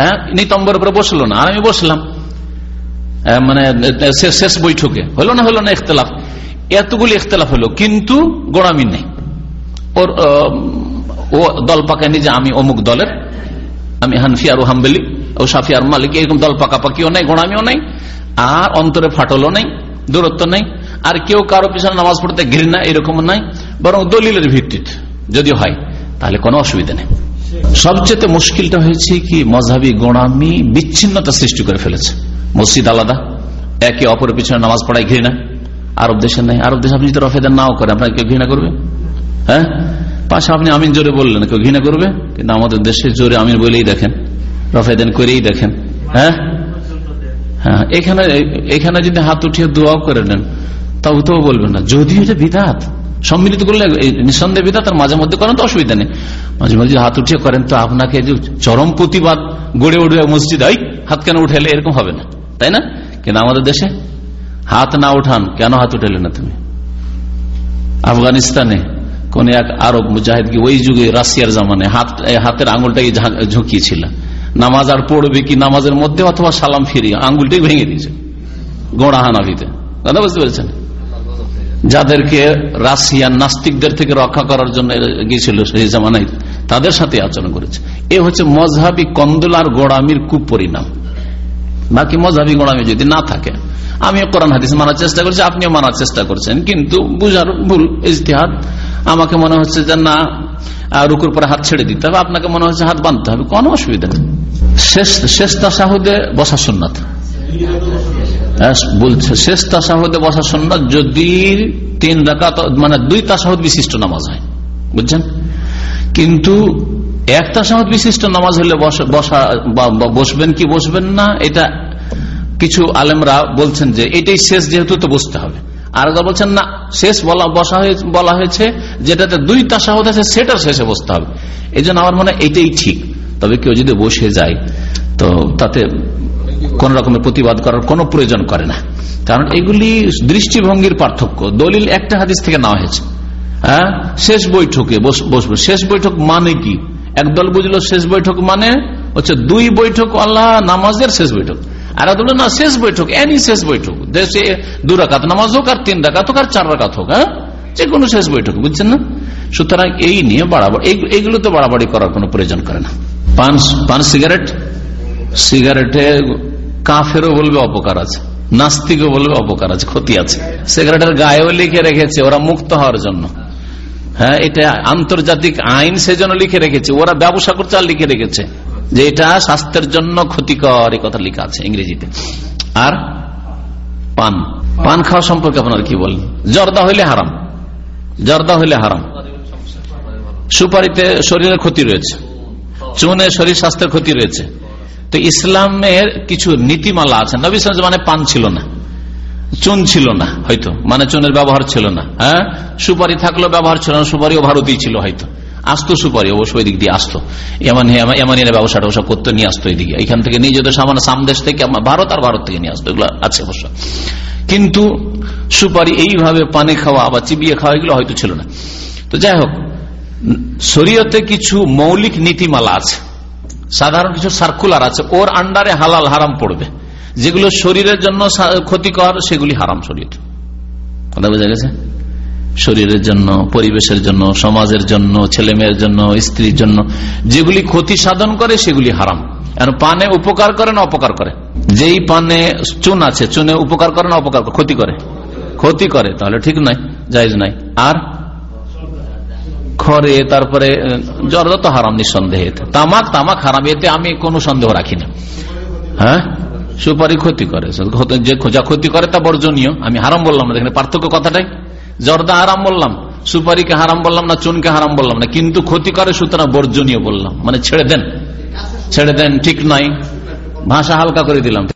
হ্যাঁ নিতম্বর উপরে বসল না। আর আমি বসলাম। আহ, মানে শেষ- বৈঠকে। হলো না হলো না ইখতলাফ। এতগুলি ইখতলাফ হলো কিন্তু গোড়ামি নেই। ওর ও দল পাকায়নি যে আমি অমুক দলের। আমি হানফি আর হাম্বেলি ও সাফি আর মালিক এরকম দল পাকাপাকিও নেই গোড়ামিও নেই। আর অন্তরে ফাটলও নেই দূরত্ব নেই। আর কেউ কারও পিছনে নামাজ পড়তে ঘৃণা এরকম নাই। বরং দলিলের ভিত্তিতে। যদি হয়, তাহলে কোনো অসুবিধা নেই। সবচেয়ে মুশকিলটা হয়েছে কি মজাবি গোড়ামি বিচ্ছিন্নতা সৃষ্টি করে ফেলেছে। মসজিদ আলাদা, একে অপরের পিছনে নামাজ পড়ায় ঘৃণা। আরব দেশে নেই, আরব দেশে আপনি যদি রফেদার নাও করেন আপনাকে কেউ ঘৃণা করবে? হ্যাঁ? পাশে আপনি আমিন জোরে বললেন, কেউ ঘৃণা করবে? কিন্তু আমাদের দেশে জোরে আমিন বলেই দেখেন, রফেদান করেই দেখেন। হ্যাঁ? হ্যাঁ এখানে এখানে যদি হাত উঠিয়ে দোয়াও করে নেন, তাও তো বলবেন না। যদি এটা বিধাত সম্মিলিত করলে নিঃসন্দেহ বিধাত আর মাঝে মধ্যে করেন তো অসুবিধা নেই। মাঝে মাঝে হাত উঠিয়ে করেন তো আপনাকে চরম প্রতিবাদ গড়ে উঠবে মসজিদ, এই হাত কেন উঠালে? এরকম হবে না। তাই না? কিন্তু আমাদের দেশে হাত না উঠান, কেন হাত উঠালে না তুমি? আফগানিস্তানে কোন এক আরব মুজাহিদ কি ওই যুগে রাশিয়ার জামানে হাত হাতের আঙুলটাকে ঝুঁকিয়েছিল। নামাজ আর পড়বে কি নামাজের মধ্যে অথবা সালাম ফিরিয়ে আঙ্গুলটাই ভেঙে দিয়েছে। গোড়া হানাভিতে কথা বুঝতে পেরেছেন? যাদেরকে রাশিয়ান নাস্তিকদের থেকে রক্ষা করার জন্য গিয়েছিল সেই জামানায় তাদের সাথে আচরণ করেছে। এ হচ্ছে মজহাবি কন্দল আর গোড়ামির কুপরিণাম। বাকি মজাবি গোড়ামি যদি না থাকে আমিও কোরআন হাদিস মানার চেষ্টা করছি আপনিও মানার চেষ্টা করছেন কিন্তু বুঝার ভুল ইজতিহাদ আমাকে মনে হচ্ছে যে না রুকুর পরে হাত ছেড়ে দিতে হবে আপনাকে মনে হচ্ছে হাত বাঁধতে হবে কোনো অসুবিধা নেই। শেষ শেষ তাসাহুদে বসা হ্যাঁ, বলছে, শেষ তাসাহুদে বসা সুন্নাত যদি তিন রাকাত মানে দুই তাসাহুদ বিশিষ্ট নামাজ হয়। বুঝছেন? কিন্তু এক তাসাহুদ বিশিষ্ট নামাজ হলে বসা- বসবেন কি বসবেন না, এটা কিছু আলেমরা বলছেন যে এটাই শেষ যেহেতু তো বসতে হবে। আর বলছেন, না, শেষ বলা, বসা হয়ে- বলা হয়েছে, যেটাতে দুই তাসাহুদ আছে, সেটার শেষে বসতে হবে। এই আমার মনে হয় এটাই ঠিক। তবে কেউ যদি বসে যায়, তো তাতে কোন রকমের প্রতিবাদ করার কোনো প্রয়োজন করে না। কারণ এগুলি দৃষ্টিভঙ্গির পার্থক্য। দলিল একটা হাদিস থেকে নেওয়া হয়েছে। হ্যাঁ? শেষ বৈঠকে বস- বসবো। শেষ বৈঠক মানে কি? একদল বুঝলো শেষ বৈঠক মানে হচ্ছে দুই বৈঠক আল্লাহ নামাজের শেষ বৈঠক। আর বলল, না শেষ বৈঠক এনি শেষ বৈঠক। দেশে দু রাকাত নামাজ হোক আর তিন রাকাত হোক আর চার রাকাত হোক হ্যাঁ? যে কোনো শেষ বৈঠক বুঝছেন না? সুতরাং এই নিয়ে বাড়াবাড়ি এই- এইগুলো তো বাড়াবাড়ি করার কোনো প্রয়োজন করে না। পান পান সিগারেট? সিগারেটে কাফেরও বলবে অপকার আছে, নাস্তিকও বলবে অপকার আছে, ক্ষতি আছে। সিগারেটের গায়েও লিখে রেখেছে, ওরা মুক্ত হওয়ার জন্য। হ্যাঁ এটা আন্তর্জাতিক আইন সেজন্য লিখে রেখেছে, ওরা ব্যবসা করতে আর লিখে রেখেছে। যে এটা স্বাস্থ্যের জন্য ক্ষতিকর কথা লেখা আছে ইংরেজিতে। আর পান। পান খাওয়া সম্পর্কে আপনারা কি বলেন? জর্দা হইলে হারাম। জর্দা হইলে হারাম। সুপারিতে শরীরের ক্ষতি রয়েছে। চুনে শরীর স্বাস্থ্যের ক্ষতি রয়েছে। তো ইসলামের কিছু নীতিমালা আছে। নবী মানে পান ছিল না। চুন ছিল না, হয়তো। মানে চুনের ব্যবহার ছিল না হ্যাঁ? সুপারি থাকলেও ব্যবহার ছিল না সুপারিও ভারতেই ছিল, হয়তো। আসতো সুপারি, অবশ্য ওই দিক দিয়ে আসতো। এমন এমানিরা ব্যবসাটা, ওসব করতে নিয়ে আসতো এইদিকে এখান থেকে নিয়ে যেত সামান্য সামদেশ থেকে ভারত আর ভারত থেকে নিয়ে আসতো, এগুলো আছে অবশ্য। কিন্তু সুপারি এইভাবে পানে খাওয়া বা চিবিয়ে খাওয়া, এগুলো হয়তো ছিল না। তো যাই হোক, শরীয়তে কিছু মৌলিক নীতিমালা আছে। সাধারণ কিছু সার্কুলার আছে, ওর আন্ডারে হালাল হারাম পড়বে। যেগুলো শরীরের জন্য ক্ষতিকর, সেগুলি হারাম শরীর। কথা বোঝা গেছে? শরীরের জন্য, পরিবেশের জন্য, সমাজের জন্য ছেলে মেয়ের জন্য, স্ত্রীর জন্য, যেগুলি ক্ষতি সাধন করে, সেগুলি হারাম। পানে উপকার করে না অপকার করে? যেই পানে চুন আছে, চুনে উপকার করে না অপকার করে? ক্ষতি করে। ক্ষতি করে, তাহলে ঠিক নাই, জায়জ নাই। আর খরে, তারপরে জর্দা তো হারাম নিঃসন্দেহে। তামাক তামাক হারাম, এতে আমি কোনো সন্দেহ রাখি না। হ্যাঁ? সুপারি ক্ষতি করে। যে যা ক্ষতি করে তা বর্জনীয়। আমি হারাম বললাম না, দেখেন পার্থক্য কথাটাই। জর্দা হারাম বললাম, সুপারিকে হারাম বললাম না, চুনকে হারাম বললাম না, কিন্তু ক্ষতি করে সুতরাং বর্জনীয় বললাম। মানে ছেড়ে দেন। ছেড়ে দেন, ঠিক নয় ভাষা হালকা করে দিলাম।